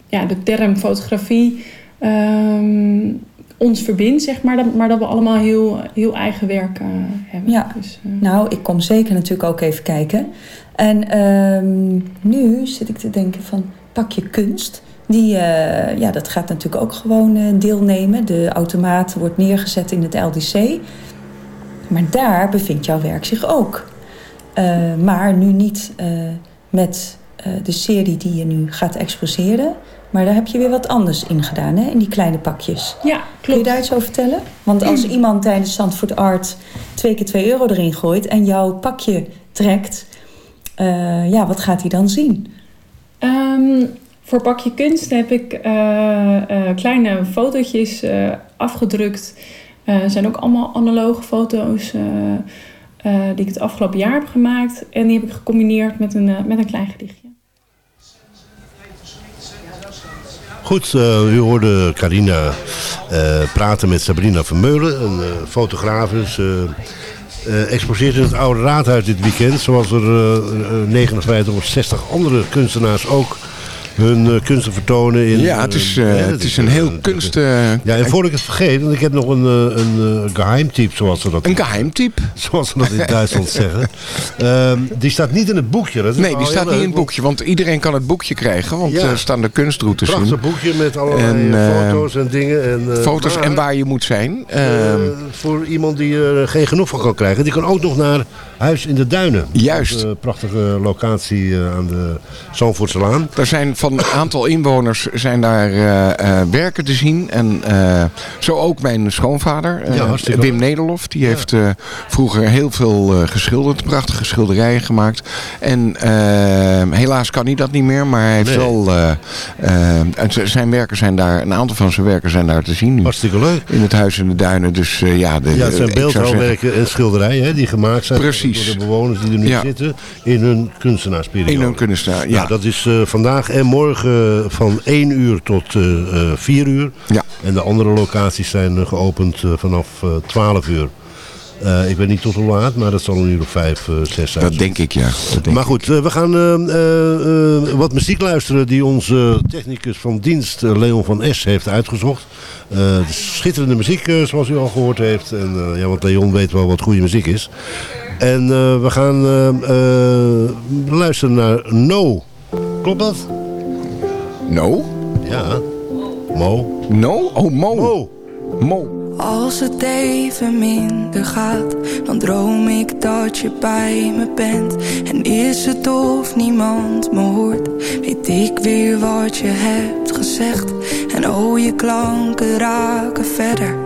ja, de term fotografie um, ons verbindt, zeg maar. Dat, maar dat we allemaal heel, heel eigen werk hebben. Ja, dus, nou, ik kom zeker natuurlijk ook even kijken. En um, nu zit ik te denken van, pak je kunst. Die, uh, ja, dat gaat natuurlijk ook gewoon deelnemen. De automaat wordt neergezet in het LDC. Maar daar bevindt jouw werk zich ook. maar nu niet met de serie die je nu gaat exposeren... Maar daar heb je weer wat anders in gedaan, hè? In die kleine pakjes. Ja, klopt. Kun je daar iets over vertellen? Want als iemand tijdens Zandvoort Art twee keer twee euro erin gooit... en jouw pakje trekt, ja, wat gaat hij dan zien? Um, voor pakje kunst heb ik uh, uh, kleine fotootjes afgedrukt. Er zijn ook allemaal analoge foto's... die ik het afgelopen jaar heb gemaakt. En die heb ik gecombineerd met een, met een klein gedichtje. Goed, u hoorde Carina praten met Sabrina Vermeulen, een fotograaf. Uh, exposeert in het Oude Raadhuis dit weekend. Zoals er 59 of 60 andere kunstenaars ook hun uh, kunsten vertonen. In, ja, het is, uh, het is een heel kunst... Ja, en voor ik het vergeet, want ik heb nog een, een geheimtype, zoals ze dat... Een geheimtype? Zoals ze dat in Duitsland zeggen. Ehm, die staat niet in het boekje. Dat nee, die staat niet in het boekje, want iedereen kan het boekje krijgen, want er staan de kunstroutes in. Een boekje met allerlei foto's en dingen. En, foto's en waar je moet zijn. Ehm, voor iemand die er geen genoeg van kan krijgen, die kan ook nog naar Huis in de Duinen. Juist. Een prachtige locatie aan de Zandvoortselaan. Daar zijn van een aantal inwoners zijn daar uh, werken te zien. En uh, zo ook mijn schoonvader, Wim Nederlof. Die heeft vroeger heel veel geschilderd. Prachtige schilderijen gemaakt. En helaas kan hij dat niet meer. Maar hij heeft nee. wel... zijn werken zijn daar... Een aantal van zijn werken zijn daar te zien nu. Hartstikke leuk. In het Huis in de Duinen. Dus ja... De, ja, het zijn beeldhouwwerken en schilderijen hè, die gemaakt zijn. Precies. Door de bewoners die er nu ja. zitten. In hun kunstenaarsperiode. In hun kunstenaar, ja. Nou, dat is vandaag en morgen morgen van 1 uur tot 4 uur. Ja. En de andere locaties zijn geopend vanaf 12 uur. Uh, ik weet niet tot hoe laat, maar dat zal een uur of vijf, uh, zes zijn. Dat denk ik, ja. Denk maar goed, uh, we gaan wat muziek luisteren die onze technicus van dienst, Leon van S, heeft uitgezocht. schitterende muziek, zoals u al gehoord heeft. En, ja, want Leon weet wel wat goede muziek is. En we gaan luisteren naar No. Klopt dat? No? Ja. Mo. No? Oh, Mo. Mo. Mo. Als het even minder gaat, dan droom ik dat je bij me bent. En is het of niemand me hoort, weet ik weer wat je hebt gezegd. En oh, je klanken raken verder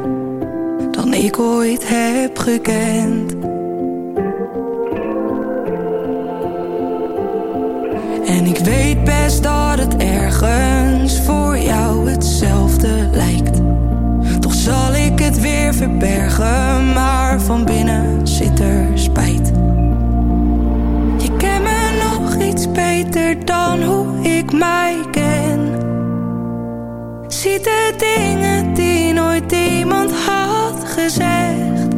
dan ik ooit heb gekend. En ik weet best dat het ergens voor jou hetzelfde lijkt. Toch zal ik het weer verbergen, maar van binnen zit er spijt. Je kent me nog iets beter dan hoe ik mij ken. Ziet de dingen die nooit iemand had gezegd.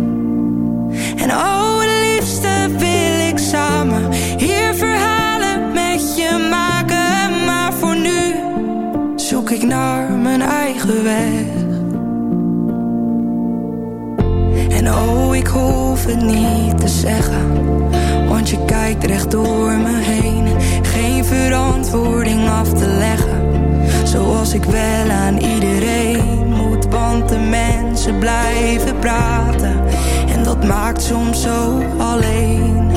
En oh, liefste wil ik samen hier ik naar mijn eigen weg. En oh, ik hoef het niet te zeggen, want je kijkt recht door me heen. Geen verantwoording af te leggen, zoals ik wel aan iedereen moet. Want de mensen blijven praten, en dat maakt soms zo alleen.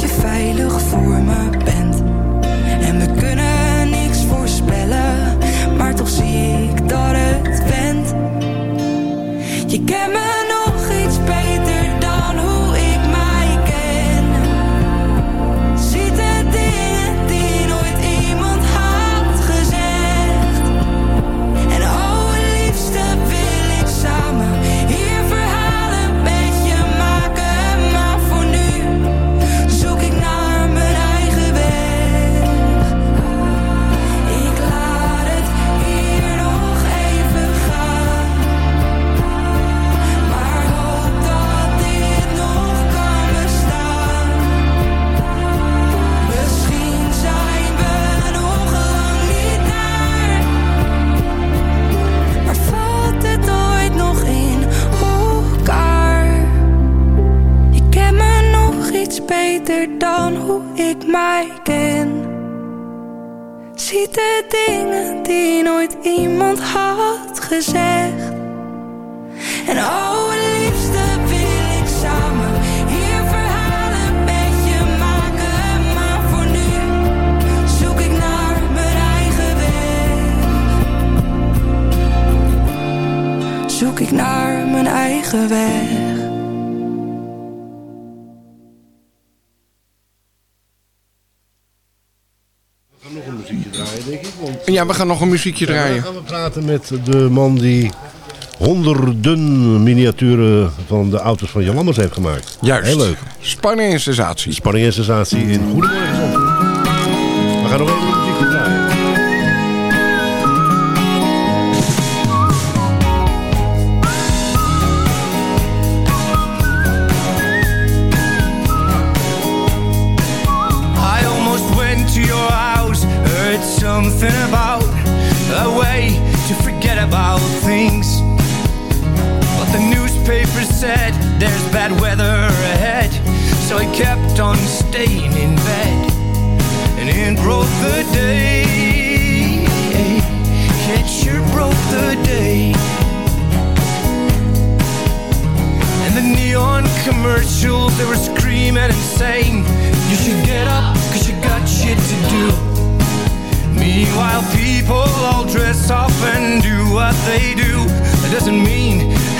Je veilig voor me Ja, we gaan nog een muziekje Ja, draaien. Dan gaan we praten met de man die honderden miniaturen van de auto's van Jan Lammers heeft gemaakt. Juist. Heel leuk. Spanning en sensatie. Spanning en sensatie in Goedemorgen Zandvoort. We gaan nog even newspaper said there's bad weather ahead, so I kept on staying in bed. And it broke the day. It sure broke the day. And the neon commercials, they were screaming and saying, You should get up, cause you got shit to do. Meanwhile, people all dress up and do what they do. That doesn't mean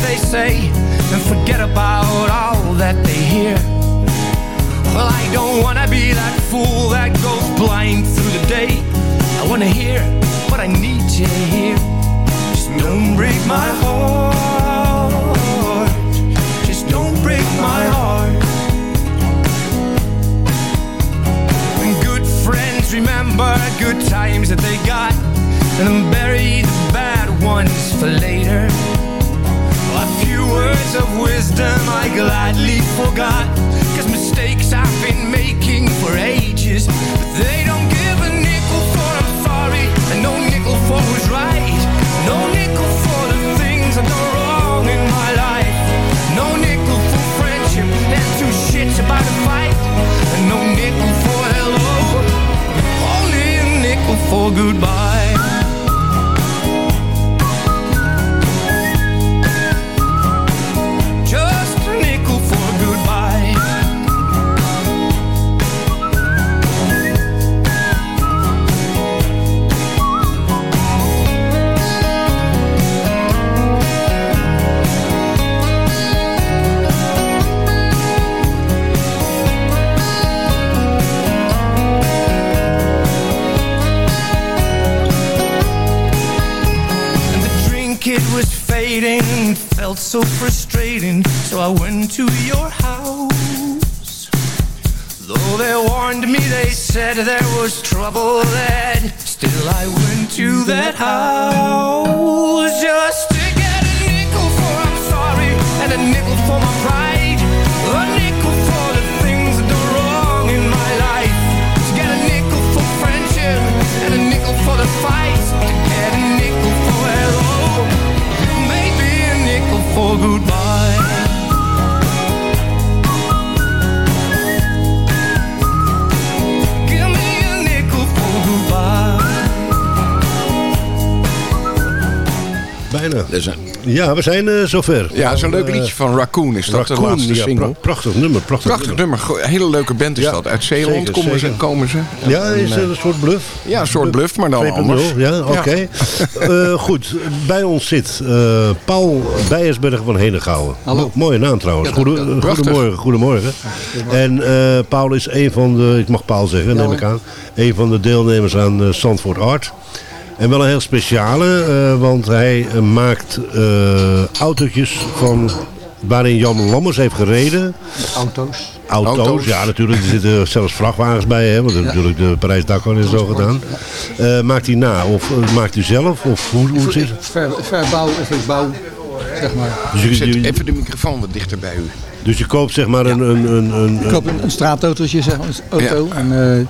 they say and forget about all that they hear. Well, I don't wanna be that fool that goes blind through the day. I wanna hear what I need to hear. Just don't break my heart. Just don't break my heart. When good friends remember good times that they got and bury the bad ones for later. Words of wisdom I gladly forgot. Cause mistakes I've been making for ages. But they don't was Ja, we zijn eh, zover. ja, zo'n leuk Eh, liedje van Raccoon is dat, de Raccoon, laatste ja, single. pra- prachtig nummer. Prachtig, Prachtig nummer. Hele leuke band is Ja, dat. Uit Zeeland zeker, komen, zeker. Ze, komen ze. En- Ja, en, is eh, een soort bluff? Ja, een soort bluff, maar dan 2.0, anders. Ja, oké. Eh, goed, bij ons zit eh, Paul Bijersberg van Henegouwen. Hallo. Mooie naam trouwens. Ja, Goede- goedemorgen, goedemorgen. En eh, Paul is een van de, ik mag Paul zeggen, neem ik aan, een van de deelnemers aan uh, Zandvoort Art. En wel een heel speciale, eh, want hij eh, maakt eh, autootjes van waarin Jan Lammers heeft gereden. Auto's. Auto's, Auto's. ja natuurlijk. Er zitten zelfs vrachtwagens bij, hè, want Ja. natuurlijk de Parijs-Dakar is zo gedaan. Eh, maakt hij na of maakt u zelf? Of hoe, hoe zit het? Ver, verbouw of ik bouw, zeg maar. Dus Zet even de microfoon wat dichter bij u. dus je koopt zeg maar een... een, een, een, Ik koop een, een straatautootje, zeg maar, een auto. En eh,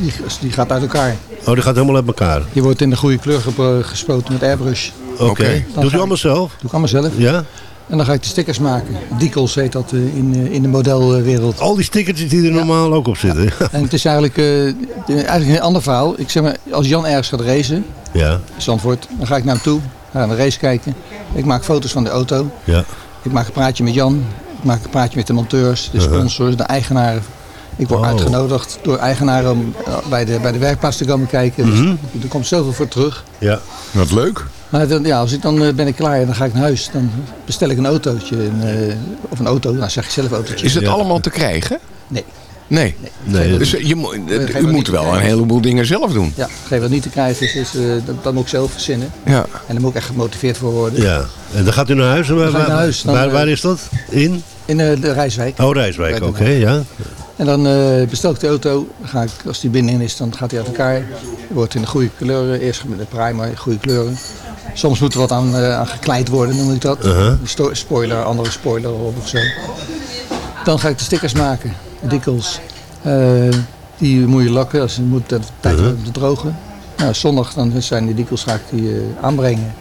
die, die gaat uit elkaar. Oh, die gaat helemaal uit elkaar. Die wordt in de goede kleur gep- gespoten met airbrush. Oké. Doet ga u allemaal zelf? Doe ik allemaal zelf. Ja? En dan ga ik de stickers maken. Decals heet dat eh, in, eh, in de modelwereld. Al die stickertjes die er normaal ook op zitten. En het is eigenlijk, eh, eigenlijk een ander verhaal. Ik zeg maar, als Jan ergens gaat racen, Ja, Zandvoort, dan ga ik naar hem toe. Ga naar de race kijken. Ik maak foto's van de auto. ja. Ik maak een praatje met Jan. Ik maak een praatje met de monteurs, de Uh-huh. sponsors, de eigenaren. Ik word Oh. uitgenodigd door eigenaren om eh, bij de, bij de werkplaats te komen kijken. Dus Mhm. er komt zoveel voor terug. Ja. Wat leuk. Maar dan, ja, als ik dan eh, ben ik klaar en dan ga ik naar huis. Dan bestel ik een autootje. En, eh, of een auto, nou zeg ik zelf autootje. Is het Ja. allemaal te krijgen? Nee. Nee. Nee, Dus je, u moet wel een heleboel dingen zelf doen. Ja, geen wat niet te krijgen is, is moet ik zelf verzinnen. Ja. En daar moet ik echt gemotiveerd voor worden. ja. En dan gaat u naar huis? En Waar, naar huis, dan, waar, eh, waar is dat? In? In eh, de Rijswijk. Oh, Rijswijk, oké, ja. En dan eh, bestel ik de auto. Dan ga ik, als die binnenin is, dan gaat hij uit elkaar. Wordt in de goede kleuren. Eerst met de primer, goede kleuren. Soms moet er wat aan, eh, aan gekleid worden, noem ik dat. Uh-huh. Spoiler, andere spoiler of zo. Dan ga ik de stickers maken, de decals. Eh, die moet je lakken, als je moet de tijd Uh-huh. hebben om te drogen. Nou, zondag dan zijn die decals ga ik die eh, aanbrengen.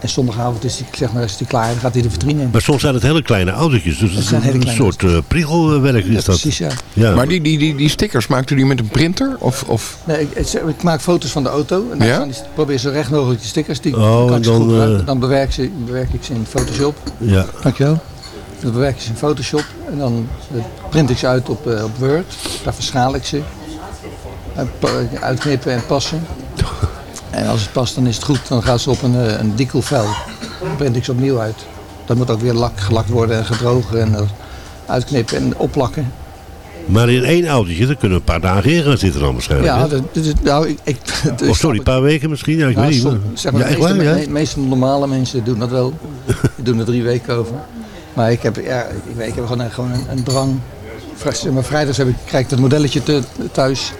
En zondagavond is die, zeg maar, is die klaar, dan gaat hij de vitrine in. Maar soms zijn het hele kleine autootjes. Dus het is zijn hele een kleine soort eh, priegelwerk is Ja, dat. precies, ja. Ja. Maar die, die, die, die stickers, maakt u die met een printer? Of, of... Nee, ik, ik- maak foto's van de auto en dan Ja? staan die, probeer zo recht mogelijk die stickers. Die Oh, kan ik en goed dan, gebruiken. eh, dan bewerk, ze, bewerk ik ze in Photoshop. Ja. Dankjewel. Dan bewerk ik ze in Photoshop en dan print ik ze uit op, eh, op Word. Daar verschaal ik ze. Uitknippen en passen. En als het past, dan is het goed. Dan gaan ze op een, eh, een decal vel. Dan print ik ze opnieuw uit. Dat moet ook weer lak, gelakt worden en gedrogen en eh, uitknippen en opplakken. Maar in één autootje, daar kunnen een paar dagen in gaan zitten dan waarschijnlijk. Ja, dat, dat nou, ik, ik, dat Of snap sorry, een paar weken misschien? Ja, ik Nou, weet niet. zeg maar, ja, de meeste, waar, ja? me- meeste normale mensen doen dat wel. Die doen er drie weken over. Maar ik heb, ja, ik, weet, ik heb gewoon, een, gewoon een, een drang. Vrijdags heb ik, krijg ik dat modelletje te- thuis.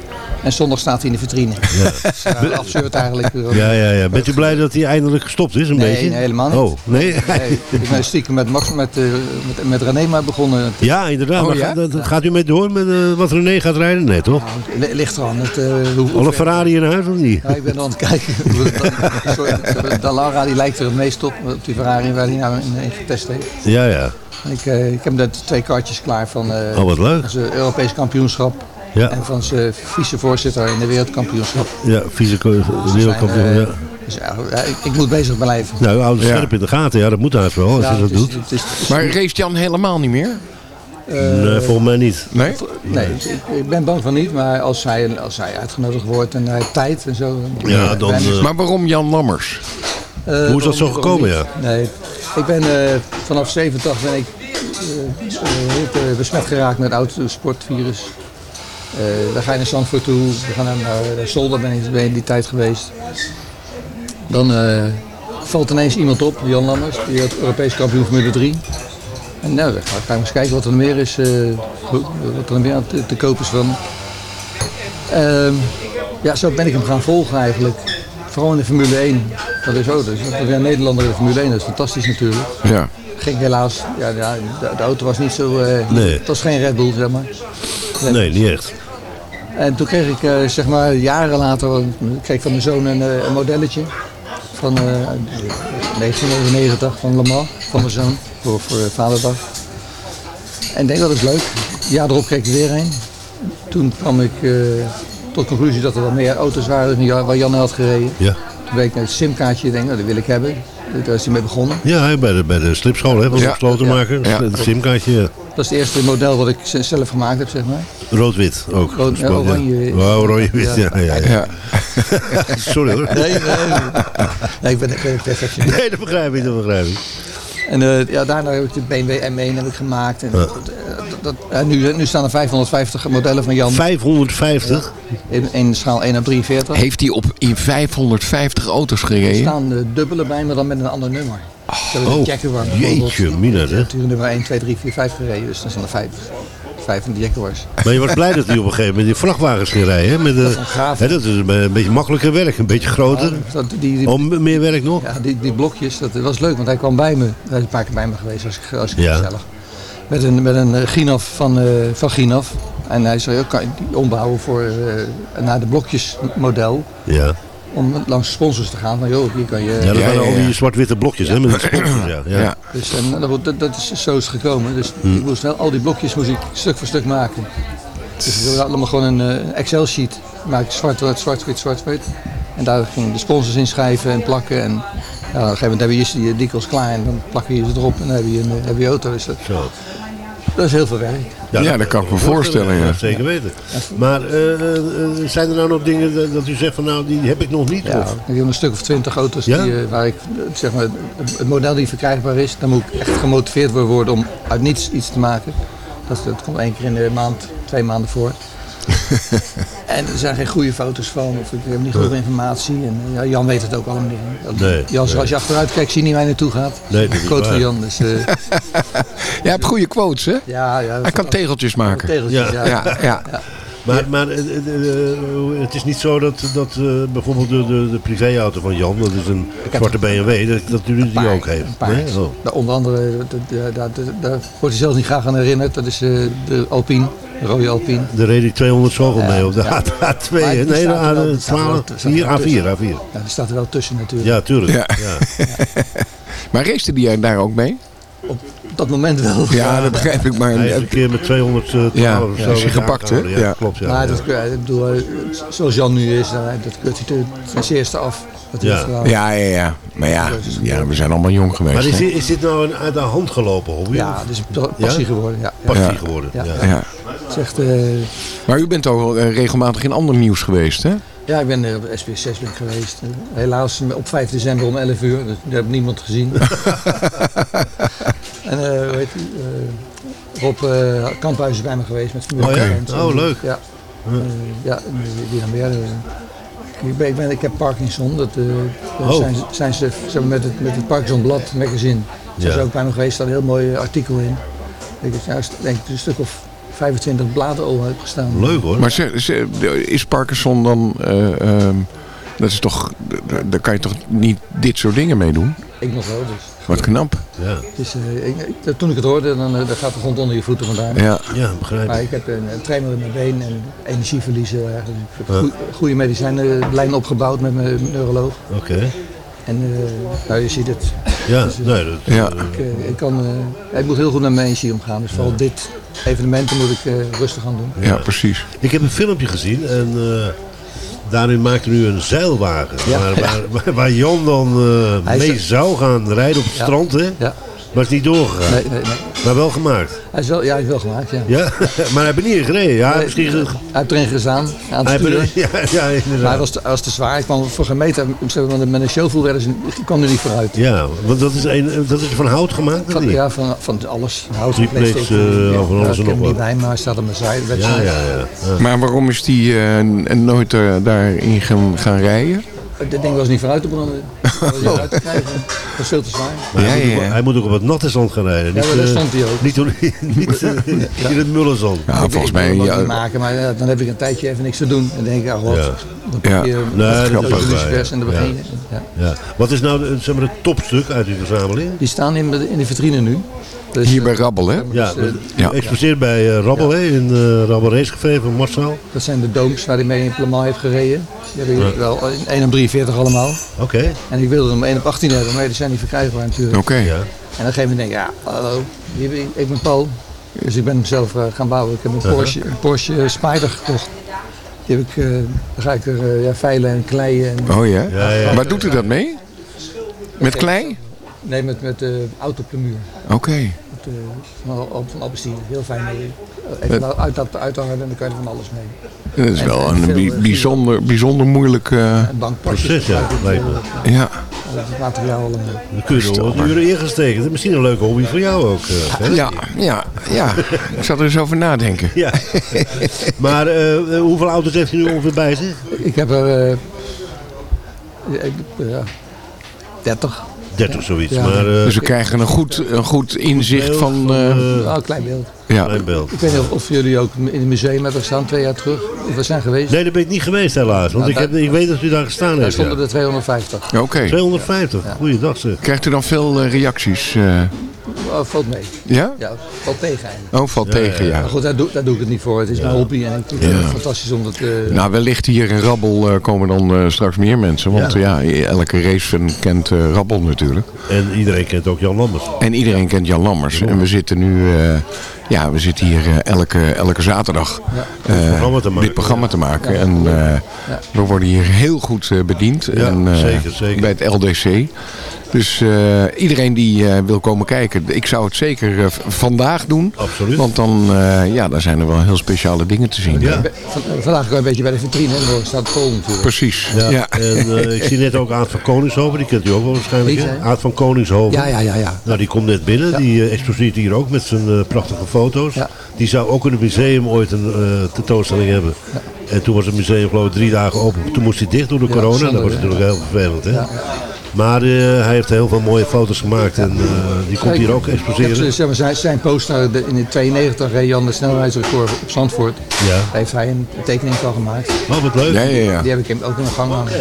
En zondag staat hij in de vitrine. Ja. Ja, absurd eigenlijk. Ja, ja, ja. Bent u blij dat hij eindelijk gestopt is, een nee, beetje? nee, helemaal niet. Oh, nee? Nee, ik ben stiekem met, Max, met, eh, met, met René maar begonnen. Ja, inderdaad. Oh, maar ja? Gaat, u mee door met eh, wat René gaat rijden? Nee, toch? Li- Ligt eraan. Het, eh, hoe, hoe Al een ver- Ferrari in huis of niet? Ja, ik ben aan het kijken. De Lara die lijkt er het meest op. Op die Ferrari waar hij nou in, in getest heeft. Ja, ja. Ik, eh, ik heb net twee kaartjes klaar van eh Oh, wat leuk. Europees kampioenschap. Ja. En van zijn vicevoorzitter in de wereldkampioenschap. Ja, fysieke Ze wereldkampioen. zijn, eh, ja. Dus ja, ja, ik, ik moet bezig blijven. Nou, hou het Ja. scherp in de gaten. Ja, dat moet haast wel, als Ja, je dat is- doet. het is- het is- Maar race Jan helemaal niet meer? eh, nee, volgens mij niet. Nee? Nee, ik, ik ben bang van niet, maar als hij, als hij uitgenodigd wordt en hij heeft tijd en zo. Ja, dan... ben- eh, Maar waarom Jan Lammers? Eh, Hoe is dat zo gekomen, niet? Nee, ik ben eh, vanaf 87 ben ik eh, eh, eh, besmet geraakt met het autosportvirus. Eh daar ga je naar Zandvoort toe, we gaan naar, Zolder, ben ik ik die tijd geweest. Dan eh, valt ineens iemand op, Jan Lammers, die wordt Europees kampioen Formule 3. En nou, dan ga ik eens kijken wat er meer is, eh, wat er meer aan te, te koop is van. Ehm, ja, zo ben ik hem gaan volgen eigenlijk. Vooral in de Formule 1. Dat is ook, dus Nederlander in de Formule 1, dat is fantastisch natuurlijk. Ja. Ging helaas, ja, ja, de, de auto was niet zo, eh, Nee. het was geen Red Bull zeg maar. Nee, niet echt. En toen kreeg ik eh, zeg maar jaren later, ik kreeg van mijn zoon een, eh, een modelletje van eh 1999 van Le Mans, van mijn zoon, voor, voor eh, vaderdag. En ik denk dat is leuk. Jaar erop kreeg ik er weer een. Toen kwam ik eh, tot de conclusie dat er wat meer auto's waren dan Jan had gereden. Ja. Naar het simkaartje, denk, nou, dat wil ik hebben. Daar is hij mee begonnen. Ja, bij de, bij de slipschool, hè, Ja. slotenmaker. Ja. Het simkaartje, ja. Dat is het eerste model wat ik zelf gemaakt heb, zeg maar. rood-wit ook. Rood- ja, Ja. oranje. Wauw, oranje-wit, ja. ja, ja. Ja. Sorry hoor. Nee, nee, nee ik ben, ben perfectionist. Nee, dat begrijp ik, dat begrijp ik. En eh, ja, daarna heb ik de BMW M1 heb ik gemaakt. En dat, en nu, nu staan er 550 modellen van Jan 550? in, in schaal 1 op 43. Heeft hij op in 550 auto's Er gereden? staan de dubbele bij, maar dan met een ander nummer. De Oh, Jaguar jeetje, mina, hè? Toen nummer 1, 2, 3, 4, 5 gereden, dus dat zijn er 5. vijf van die Jaguars. Maar je was blij dat hij op een gegeven moment die vrachtwagens ging rijden. Hè? Met de, Dat hè, dat is een, een beetje makkelijker werk, een beetje groter. Ja, dat- die, die, Oh, m- meer werk nog? Ja, die, die blokjes, dat was leuk, want hij kwam bij me. Hij is een paar keer bij me geweest, was, was Ja. gezellig. Met een, met een eh, Ginaf van, eh van Ginaf. En hij zei, "Ja, kan je die ombouwen voor, eh, naar de blokjesmodel. Ja. Om langs sponsors te gaan. Van, joh, hier kan je... Ja, dat waren al die zwart-witte blokjes, hè, met de sponsors, ja. ja. Ja. Dus en, dat, dat, dat is zo is het gekomen. Dus Hm. ik moest wel, al die blokjes moest ik stuk voor stuk maken. Dus ik wilde allemaal gewoon een eh, Excel-sheet. Maak zwart-wit, zwart-wit, zwart-wit. En daar ging ik de sponsors in schrijven en plakken. En ja, op een gegeven moment hebben je die decals klaar en dan plakken je ze erop en dan heb je een, heb je auto. Dus dat, dat is heel veel werk. Ja, dat kan ik me voorstellen, ja. Zeker weten. Maar eh, eh, eh, zijn er nou nog dingen dat- dat u zegt van nou, die heb ik nog niet? Ja, Of? ik heb een stuk of twintig auto's Ja? die, waar ik, zeg maar, het- model die verkrijgbaar is, dan moet ik echt gemotiveerd worden om uit niets iets te maken. Dat, dat komt één keer in de maand, twee maanden voor. en er zijn geen goede foto's van, of ik heb niet genoeg informatie. En eh, ja, Jan weet het ook allemaal niet. Nee, Jan, nee. als je achteruit kijkt, zie je niet waar je naartoe gaat. Nee, dat is Quote van Jan. Dus, eh, Je hebt goede quotes, hè? ja, ja, Hij kan tegeltjes maken. Tegeltjes, ja. Ja, ja. Maar, maar eh, het is niet zo dat, dat eh, bijvoorbeeld de, de, de privéauto van Jan, dat is een zwarte BMW, dat, dat u die ook heeft. Nee? Oh. Nou, onder andere, daar wordt hij zelf niet graag aan herinnerd. Dat is eh, de Alpine, de rode Alpine. Daar reed ik 200 zoveel Ja, mee op de ja. A2. Maar hè? die Nee, de staat er wel- A- die staat er wel 12, tussen. 4, A4, Tussen. A4. Ja, die staat er wel tussen natuurlijk. Ja, tuurlijk. Ja. Ja. Maar race die daar ook mee? Op dat moment wel. Ja, dat begrijp ik. Maar Hij heeft een keer met 212 Ja, of ja, zo. is hij gepakt, hè? Ja, Ja. klopt. Ja, maar dat, ik bedoel, eh, zoals Jan nu is, dan, dat keurt hij ten- eerste af. Ja. Ja, ja, ja. Maar ja, ja, we zijn allemaal jong geweest. Maar is dit, is dit nou een uit de hand gelopen hobby? Ja, het is een passie Ja? geworden. Ja. Passie Ja. geworden. Ja. Ja. Ja. Het is echt, eh, Maar u bent ook eh, regelmatig in ander nieuws geweest, hè? Ja, ik ben er op SBS 6 ben geweest. Eh, Helaas op 5 december om 11 uur. Dus dat heeft niemand gezien. en eh weet je, eh, Rob eh Kamphuis is bij me geweest met familie. Oh en zo. Oh, leuk. Ja, Eh, ja wie dan meer. eh, ik, ben, ik, ben, ik heb Parkinson. Dat, eh, daar Oh. zijn, zijn ze met, het, met het Parkinson Blad magazine. Zijn ze Ja. ook bij me geweest. Daar een heel mooi eh, artikel in. Ik heb juist denk ik een stuk of 25 bladen over heb gestaan. Leuk hoor. Maar ze, ze- is Parkinson dan... eh, ehm, dat is toch... Daar kan je toch niet dit soort dingen mee doen? Ik nog wel dus. Wat knap. Ja, Dus, eh, ik, toen ik het hoorde, dan, eh, dan gaat de grond onder je voeten vandaan. Ja. ja begrijp Maar ik. ik heb een, een tremor in mijn been en erg. Dus ik heb Ja. goe- goede medicijnlijn opgebouwd met mijn neuroloog. Oké. En eh, nou, je ziet het. Ja, Dus, nee, dat, Ja. Ik, ik, kan, eh, ik moet heel goed met mijn energie omgaan. Dus vooral dit evenementen moet ik eh, rustig aan doen. Ja, precies. Ik heb een filmpje gezien en eh, daarin maakte u een zeilwagen. Ja. Waar, waar, waar Jan dan eh, mee zou gaan rijden op het Ja. strand, hè? Ja. Maar is niet doorgegaan. Nee, nee, nee. Maar wel gemaakt. Hij is wel, ja, hij is wel gemaakt, ja. Ja? maar hij heeft er niet gereden. Ja, Nee, misschien... Hij heeft erin gestaan, aan Hij het er- ja, ja, inderdaad. Maar hij was te, was te zwaar. Ik kwam voor geen meter. Ze hebben Met een showvoel werden ze, ik kwam er niet vooruit. Ja, want dat is, een, dat is van hout gemaakt, Van, ja, van, van alles. Hout, Triplex, plastic. eh, ja, van alles en ik heb nog hem niet wat. bij, maar hij staat op mijn zijde. werd Ja, ja, ja. ja. Maar waarom is die eh, nooit eh, daarin gaan, gaan rijden? Dit ding was niet vooruit te branden. Dat was niet uit te krijgen. Dat was veel te zwaar. Maar Ja, hij, moet ja, ook, ja. hij moet ook op het natte zand gaan rijden. Ja, Niet, maar daar eh, stond hij ook. Niet, niet eh, in het mullenzand. Ja, Ik- volgens ik mij... Ja, niet maken, maar ja, dan heb ik een tijdje even niks te doen. En dan denk ik, ah god, Ja. dan pak Ja. je Nee, dat is ja. en dan Ja. begin je. Ja. Ja. Wat is nou zeg maar, het topstuk uit uw verzameling? Die staan in, de- in de vitrine nu. Dus, hier bij Rabbel, hè? Ja, dus, eh, Ja. exposeerd bij eh, Rabbel, hè, in uh, Rabbel Racecafé van Marcel. dat zijn de dooms waar hij mee in Le Mans heeft gereden. Die hebben hier wel in 1 op 43 allemaal. Oké. En ik wilde hem 1 op 18 hebben, maar die zijn niet verkrijgbaar natuurlijk. Oké. Ja. En op een gegeven moment denk ik, ja, hallo, hier ben ik, ben Paul. Dus ik ben hem zelf gaan bouwen. Ik heb een Porsche, een Porsche Spider gekocht. Die heb ik, eh, dan ga ik er eh, ja, veilen en kleien. En, Oh ja? Ja, ja. Waar doet u dat mee? Met klei? Nee, met, met uh, autoplamuur. Oké. Uh, van, Al- van. Heel fijn. eh, Even uit, dat uit te hangen en dan kan je er van alles mee. Dat is En- wel en een eh, bijzonder, bijzonder moeilijk... eh, bankpakjes. Proces, ja, eh, ja. Het materiaal allemaal. Dan kun je er wel wat uren ingesteken. Dat is misschien een leuke hobby voor jou ook. eh, hè? Ja, ja, ja. Ik zat er eens over nadenken. Ja. maar eh, eh, hoeveel auto's heeft u nu ongeveer bij zich? Ik heb er... eh, ik, ja, 30. 30 zoiets. Ja. Maar, eh, dus we krijgen een goed, een goed inzicht beeld van... van, eh, eh, Oh, klein beeld. ja. Klein beeld. Ik weet niet of, of jullie ook in het museum hebben gestaan twee jaar terug. Of we zijn geweest. Nee, daar ben ik niet geweest helaas. Want Ja, ik, heb, daar- ik weet dat u daar gestaan Daar heeft. stonden ja. er 250. Oké. 250, goeiedag zeg. Krijgt u dan veel eh, reacties? Oh, valt mee. ja? Ja, valt tegen eigenlijk. Oh, valt tegen, ja. Maar goed, daar doe, daar doe ik het niet voor. Het is mijn hobby en ik vind het fantastisch om dat... eh, Nou, wellicht hier in Rabbel eh, komen dan eh, straks meer mensen. Want ja, elke racefan kent eh, Rabbel natuurlijk. En iedereen kent ook Jan Lammers. En iedereen kent Jan Lammers. En we zitten nu, eh, ja, we zitten hier eh, elke, elke zaterdag eh, Dit programma te maken. dit programma te maken. Ja. En eh, Ja. we worden hier heel goed eh, bediend. Ja, en, eh, zeker, zeker. Bij het LDC. Dus eh, iedereen die eh, wil komen kijken, ik zou het zeker eh, vandaag doen. Absoluut. Want dan, eh, ja, dan zijn er wel heel speciale dingen te zien. Ja. van- vandaag een beetje bij de vitrine. En daar staat Paul natuurlijk. Precies. Ja. Ja. En eh, ik zie net ook Aad van Koningshoven, die kent u ook wel waarschijnlijk. Hè? zei? Aad van Koningshoven. Ja, ja, ja. ja. Nou, die komt net binnen. Ja. Die exposeert hier ook met zijn eh, prachtige foto's. Ja. Die zou ook in het museum ooit een eh, tentoonstelling hebben. En toen was het museum geloof ik drie dagen open. Toen moest hij dicht door de Ja, corona. dat was ja. natuurlijk heel vervelend. Hè? Maar eh, hij heeft heel veel mooie foto's gemaakt. En eh, die komt hier ook exposeren. ze- zeg maar, zijn, zijn poster de- in de 92 reed Jan de snelheidsrecord op Zandvoort. Ja. Daar heeft hij een tekening van gemaakt. Oh, wat leuk. Ja, ja, ja. Die heb ik hem ook in de gang hangen.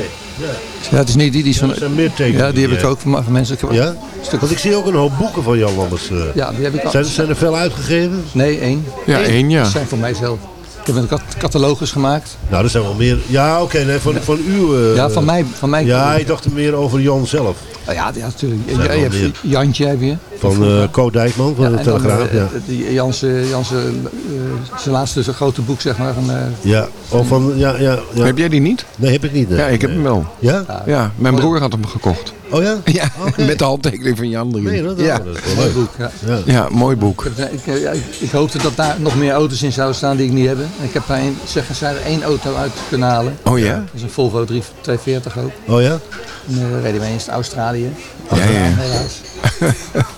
Ja, het is niet die, die is van... Er zijn meer tekeningen. Ja, die heb ik ook van, van mensen. Ja? Stuk- Want ik zie ook een hoop boeken van Jan Lammers. eh. Ja, die heb ik al. Zijn, zijn er veel uitgegeven? Nee, één. Ja, één, ja. Dat zijn voor mijzelf. Ik heb een cat catalogus gemaakt. Nou, er zijn wel meer. Ja, oké, nee, van, van uw. eh, ja, van mij. Van mij Ja, ik dacht er meer over Jan zelf. Oh ja, ja, natuurlijk. Ja, je hebt meer. Jantje heb je. Van eh Co Dijkman van Ja, de dan, Telegraaf. eh, ja. eh, die Janse, Janse, eh, zijn laatste zijn grote boek, zeg maar. Van, eh, Ja, oh, van, ja, ja, ja. Heb jij die niet? Nee, heb ik niet. nee. Ja, ik heb hem wel. Ja? Ja, mijn broer had hem gekocht. Oh ja? Ja, met de handtekening van Jan erin. Nee, dat, ja. dat is wel mooi boek. Ja. Ja. mooi boek. Ik, ik, eh, ja, ik, ik hoopte dat daar nog meer auto's in zouden staan die ik niet heb. En ik heb daar een, zeg, er zijn er één auto uit kunnen halen. Oh ja? Dat is een Volvo 3 240 ook. Oh ja? En uh, reden we eens in Australië. Ja, ja. Helaas.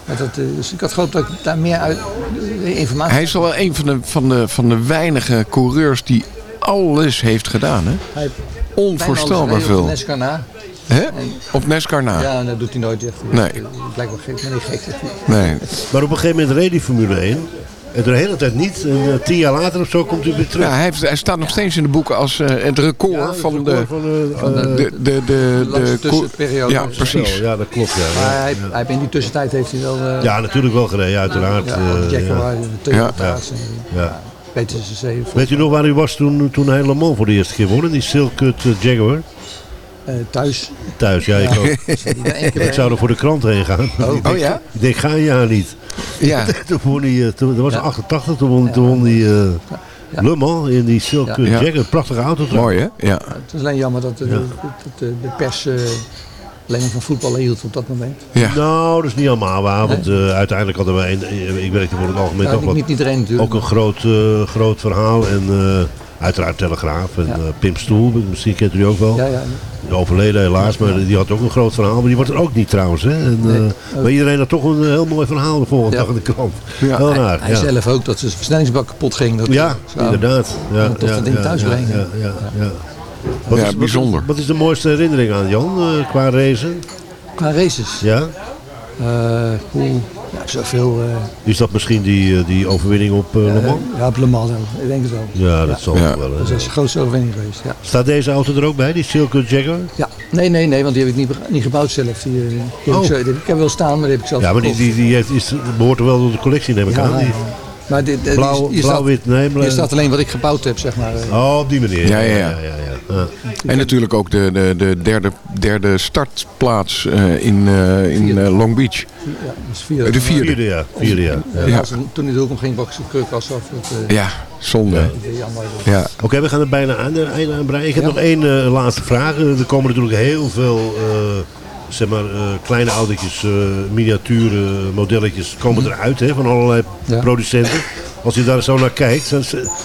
dat, uh, dus ik had gehoopt dat ik daar meer uit, uh, informatie... Hij is wel een van de, van, de, van de weinige coureurs die alles heeft gedaan. Hè? Hij Onvoorstelbaar veel. Hè? Op NASCAR na? Ja, dat doet hij nooit echt. Nee. Blijkbaar gek, maar niet gek. Nee. Maar op een gegeven moment reed die Formule 1. En de hele tijd niet. En uh, tien jaar later of zo komt hij weer terug. Ja, hij, heeft, hij staat nog steeds in de boeken als uh, het record Ja, het van, record de, van, uh, van de, de, de, de, de tussenperiode. Ja, precies. Ja, dat klopt. Ja. Maar hij, hij, in die tussentijd heeft hij wel... Uh, ja, natuurlijk wel gereden, uiteraard. Ja, Jaguar, ja. Ja. ja. Weet u nog waar u was toen, toen hij Le Mans voor de eerste keer won? Die Silkut Jaguar? Uh, thuis. Thuis, ja, ik ook. ik zou er voor de krant heen gaan. Oh, oh ja? Ik denk, ga een jaar niet. Ja. toen won hij, toen, dat was ja. 88, toen won, toen won hij uh, ja. Le Mans in die Silk ja. Jaguar. Prachtige auto. Mooi hè? Ja. Het is alleen jammer dat de, de, de, de pers... Uh, alleen maar van voetballen hield op dat moment. Ja. Nou, dat is niet allemaal waar. Want nee? uh, uiteindelijk hadden wij, een, ik werkte voor het algemeen ja, toch niet iedereen natuurlijk. ook een groot, uh, groot verhaal. En uh, uiteraard Telegraaf en ja. Pim Stoel, misschien kent u ook wel. Ja, ja. Overleden helaas, maar die had ook een groot verhaal. Maar die wordt er ook niet trouwens. Hè? En, nee. uh, maar iedereen had toch een heel mooi verhaal de volgende ja. dag in de krant. Ja. Heel raar. Hij, hij zelf ook, dat zijn versnellingsbak kapot ging. Dat ja, inderdaad. Ja, tot dat ding thuis brengen. Ja, ja, Wat ja, is, bijzonder. Wat, wat, is de mooiste herinnering aan Jan uh, qua racen? Qua races? Ja. Uh, ja, zoveel. Uh, is dat misschien die, die overwinning op uh, Le Mans? ja, op Le Mans, ik denk het wel. Ja, dat ja. zal ja. wel. Hè. Dat is de grootste overwinning geweest. Ja. Staat deze auto er ook bij, die Silke Jaguar? Ja, nee, nee, nee, want die heb ik niet, niet gebouwd zelf. Die, die oh. heb ik, zo, die, ik heb wel staan, maar die heb ik zelf Ja, maar die, die, die heeft, is, behoort er wel tot de collectie, neem ik ja, aan. Die, maar dit, blauw, hier, blauw, wit, nee. Hier staat alleen wat ik gebouwd heb, zeg maar. Oh, op die manier. Ja, ja, ja. ja, ja, ja. En natuurlijk ook de, de, de derde, derde startplaats uh, in, uh, in uh, Long Beach. Ja, dat is vierde. De vierde. vierde ja. Vierde, ja. ja. ja. Toen hoek om ging, bakte zijn kurkas af. Het, ja, zonde. Ja. Ja. Oké, okay, we gaan er bijna aan, aan breien. Ik heb nog één laatste vraag. Er komen natuurlijk heel veel zeg maar, uh, kleine autootjes, uh, miniaturen, modelletjes komen eruit hè, van allerlei ja. producenten. Als je daar zo naar kijkt,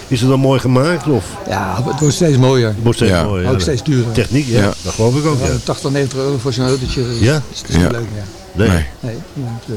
is het dan mooi gemaakt? Of? Ja, het wordt steeds mooier. Het wordt steeds ja. mooier. Ook steeds duurder. Techniek, ja. ja. Dat geloof ik ook. Ja. 80, 90 euro voor zo'n autootje. Is, ja. Dat is ja. leuk, ja. Nee. Nee, eh,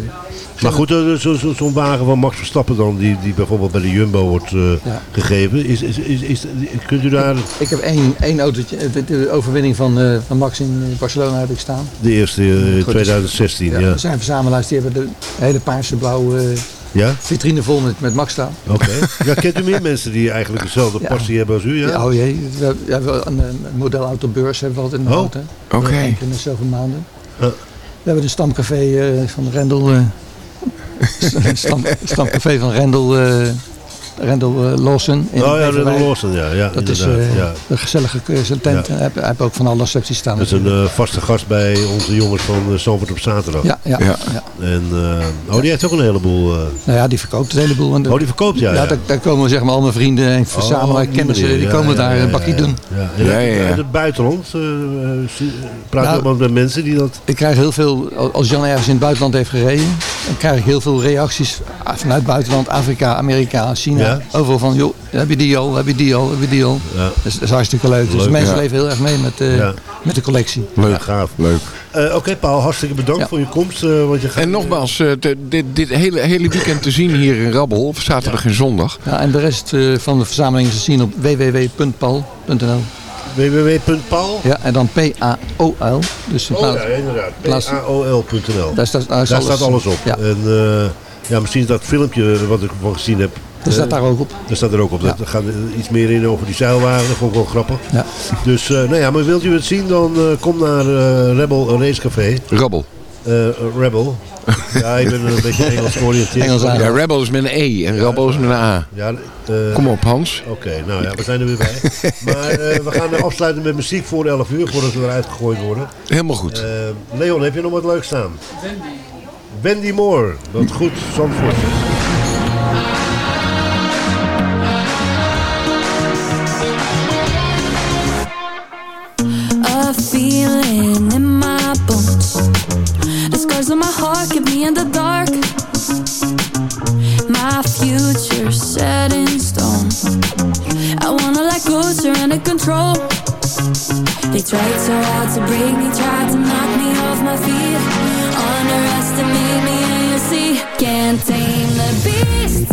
Maar goed, eh, zo- zo- zo'n wagen van Max Verstappen dan, die, die bijvoorbeeld bij de Jumbo wordt eh, Ja. gegeven. Is, is, is, is, kunt u daar Ik heb één, één autootje, eh, de, de overwinning van, eh, van Max in eh, Barcelona heb ik staan. de eerste eh, in Goed, 2016? Ja, Er zijn verzamelaars die hebben de hele paarse blauwe eh, Ja? vitrine vol met, met Max staan. Oké. Ja, kent u meer mensen die eigenlijk dezelfde Ja. passie hebben als u? Ja? Ja, oh jee, we hebben, een, een modelauto-beurs hebben we altijd in de Oh, auto. oké. Keer in de zoveel maanden. Ja. We hebben een stamcafé eh, van Rendel. eh, een stam, stamcafé van Rendel, eh Rendel eh, Lawson. in Oh ja. Rendel Lawson, ja, ja, Dat is eh, ja. een gezellige eh, tent. Ja. Hij heeft- ook van alle recepties staan. Dat is een vaste gast bij onze jongens van Zandvoort op zaterdag. Ja, ja, Ja. ja. En, eh, oh, die heeft ook een heleboel... eh, Nou ja, die verkoopt een heleboel. Want Oh, die verkoopt, ja, Ja, ja. Daar, daar komen zeg maar al mijn vrienden en verzamelaars, Oh, die kennissen, manier, die ja, komen ja, daar ja, een bakje ja, doen. Ja, En uit- Uit het buitenland praat Nou, je ook met mensen die dat... Ik krijg heel veel, als Jan ergens in het buitenland heeft gereden, dan krijg ik heel veel reacties vanuit het buitenland, Afrika, Amerika, China. Ja. Overal van, joh, heb je die al, heb je die al, heb je die al. Ja. Dat, is, dat is hartstikke leuk. Dus Leuk, mensen ja. leven heel erg mee met, eh, Ja. met de collectie. Leuk, gaaf. Leuk. Eh, Oké, Paul, hartstikke bedankt voor je komst. eh, want je gaat, En nogmaals, eh, de- dit, dit hele, hele weekend te zien hier in Rabbel, op zaterdag en zondag. Ja, en de rest eh, van de verzameling is te zien op www.pal.nl. www.paul? Ja, en dan P-A-O-L. Dus in Oh ja, inderdaad. PAOL.nl. Daar staat, daar Daar alles- staat alles op. Ja. En eh, ja, misschien is dat filmpje wat ik van gezien heb. Dat staat daar ook op. Dat staat er ook op. Ja. Daar gaat er iets meer in over die zeilwagen. Dat vond ik wel grappig. Ja. Dus eh, nou ja, maar wilt u het zien, dan eh, kom naar eh, Rebel Racecafé. Rabbel. Eh, Rebel. Ja, ik ben een beetje Engels georiënteerd. Ja, Rebel is met een E en Rabbel is met een A. Ja, eh, Kom op, Hans. Oké, nou ja, we zijn er weer bij. maar eh, we gaan afsluiten met muziek voor 11 uur, voordat we eruit gegooid worden. Helemaal goed. Eh, Leon, heb je nog wat leuks staan? Wendy. Wendy Moore. Dat goed, Zandvoort. Control. They tried so hard to break me, tried to knock me off my feet. Underestimate me, and you see, can't tame the beast.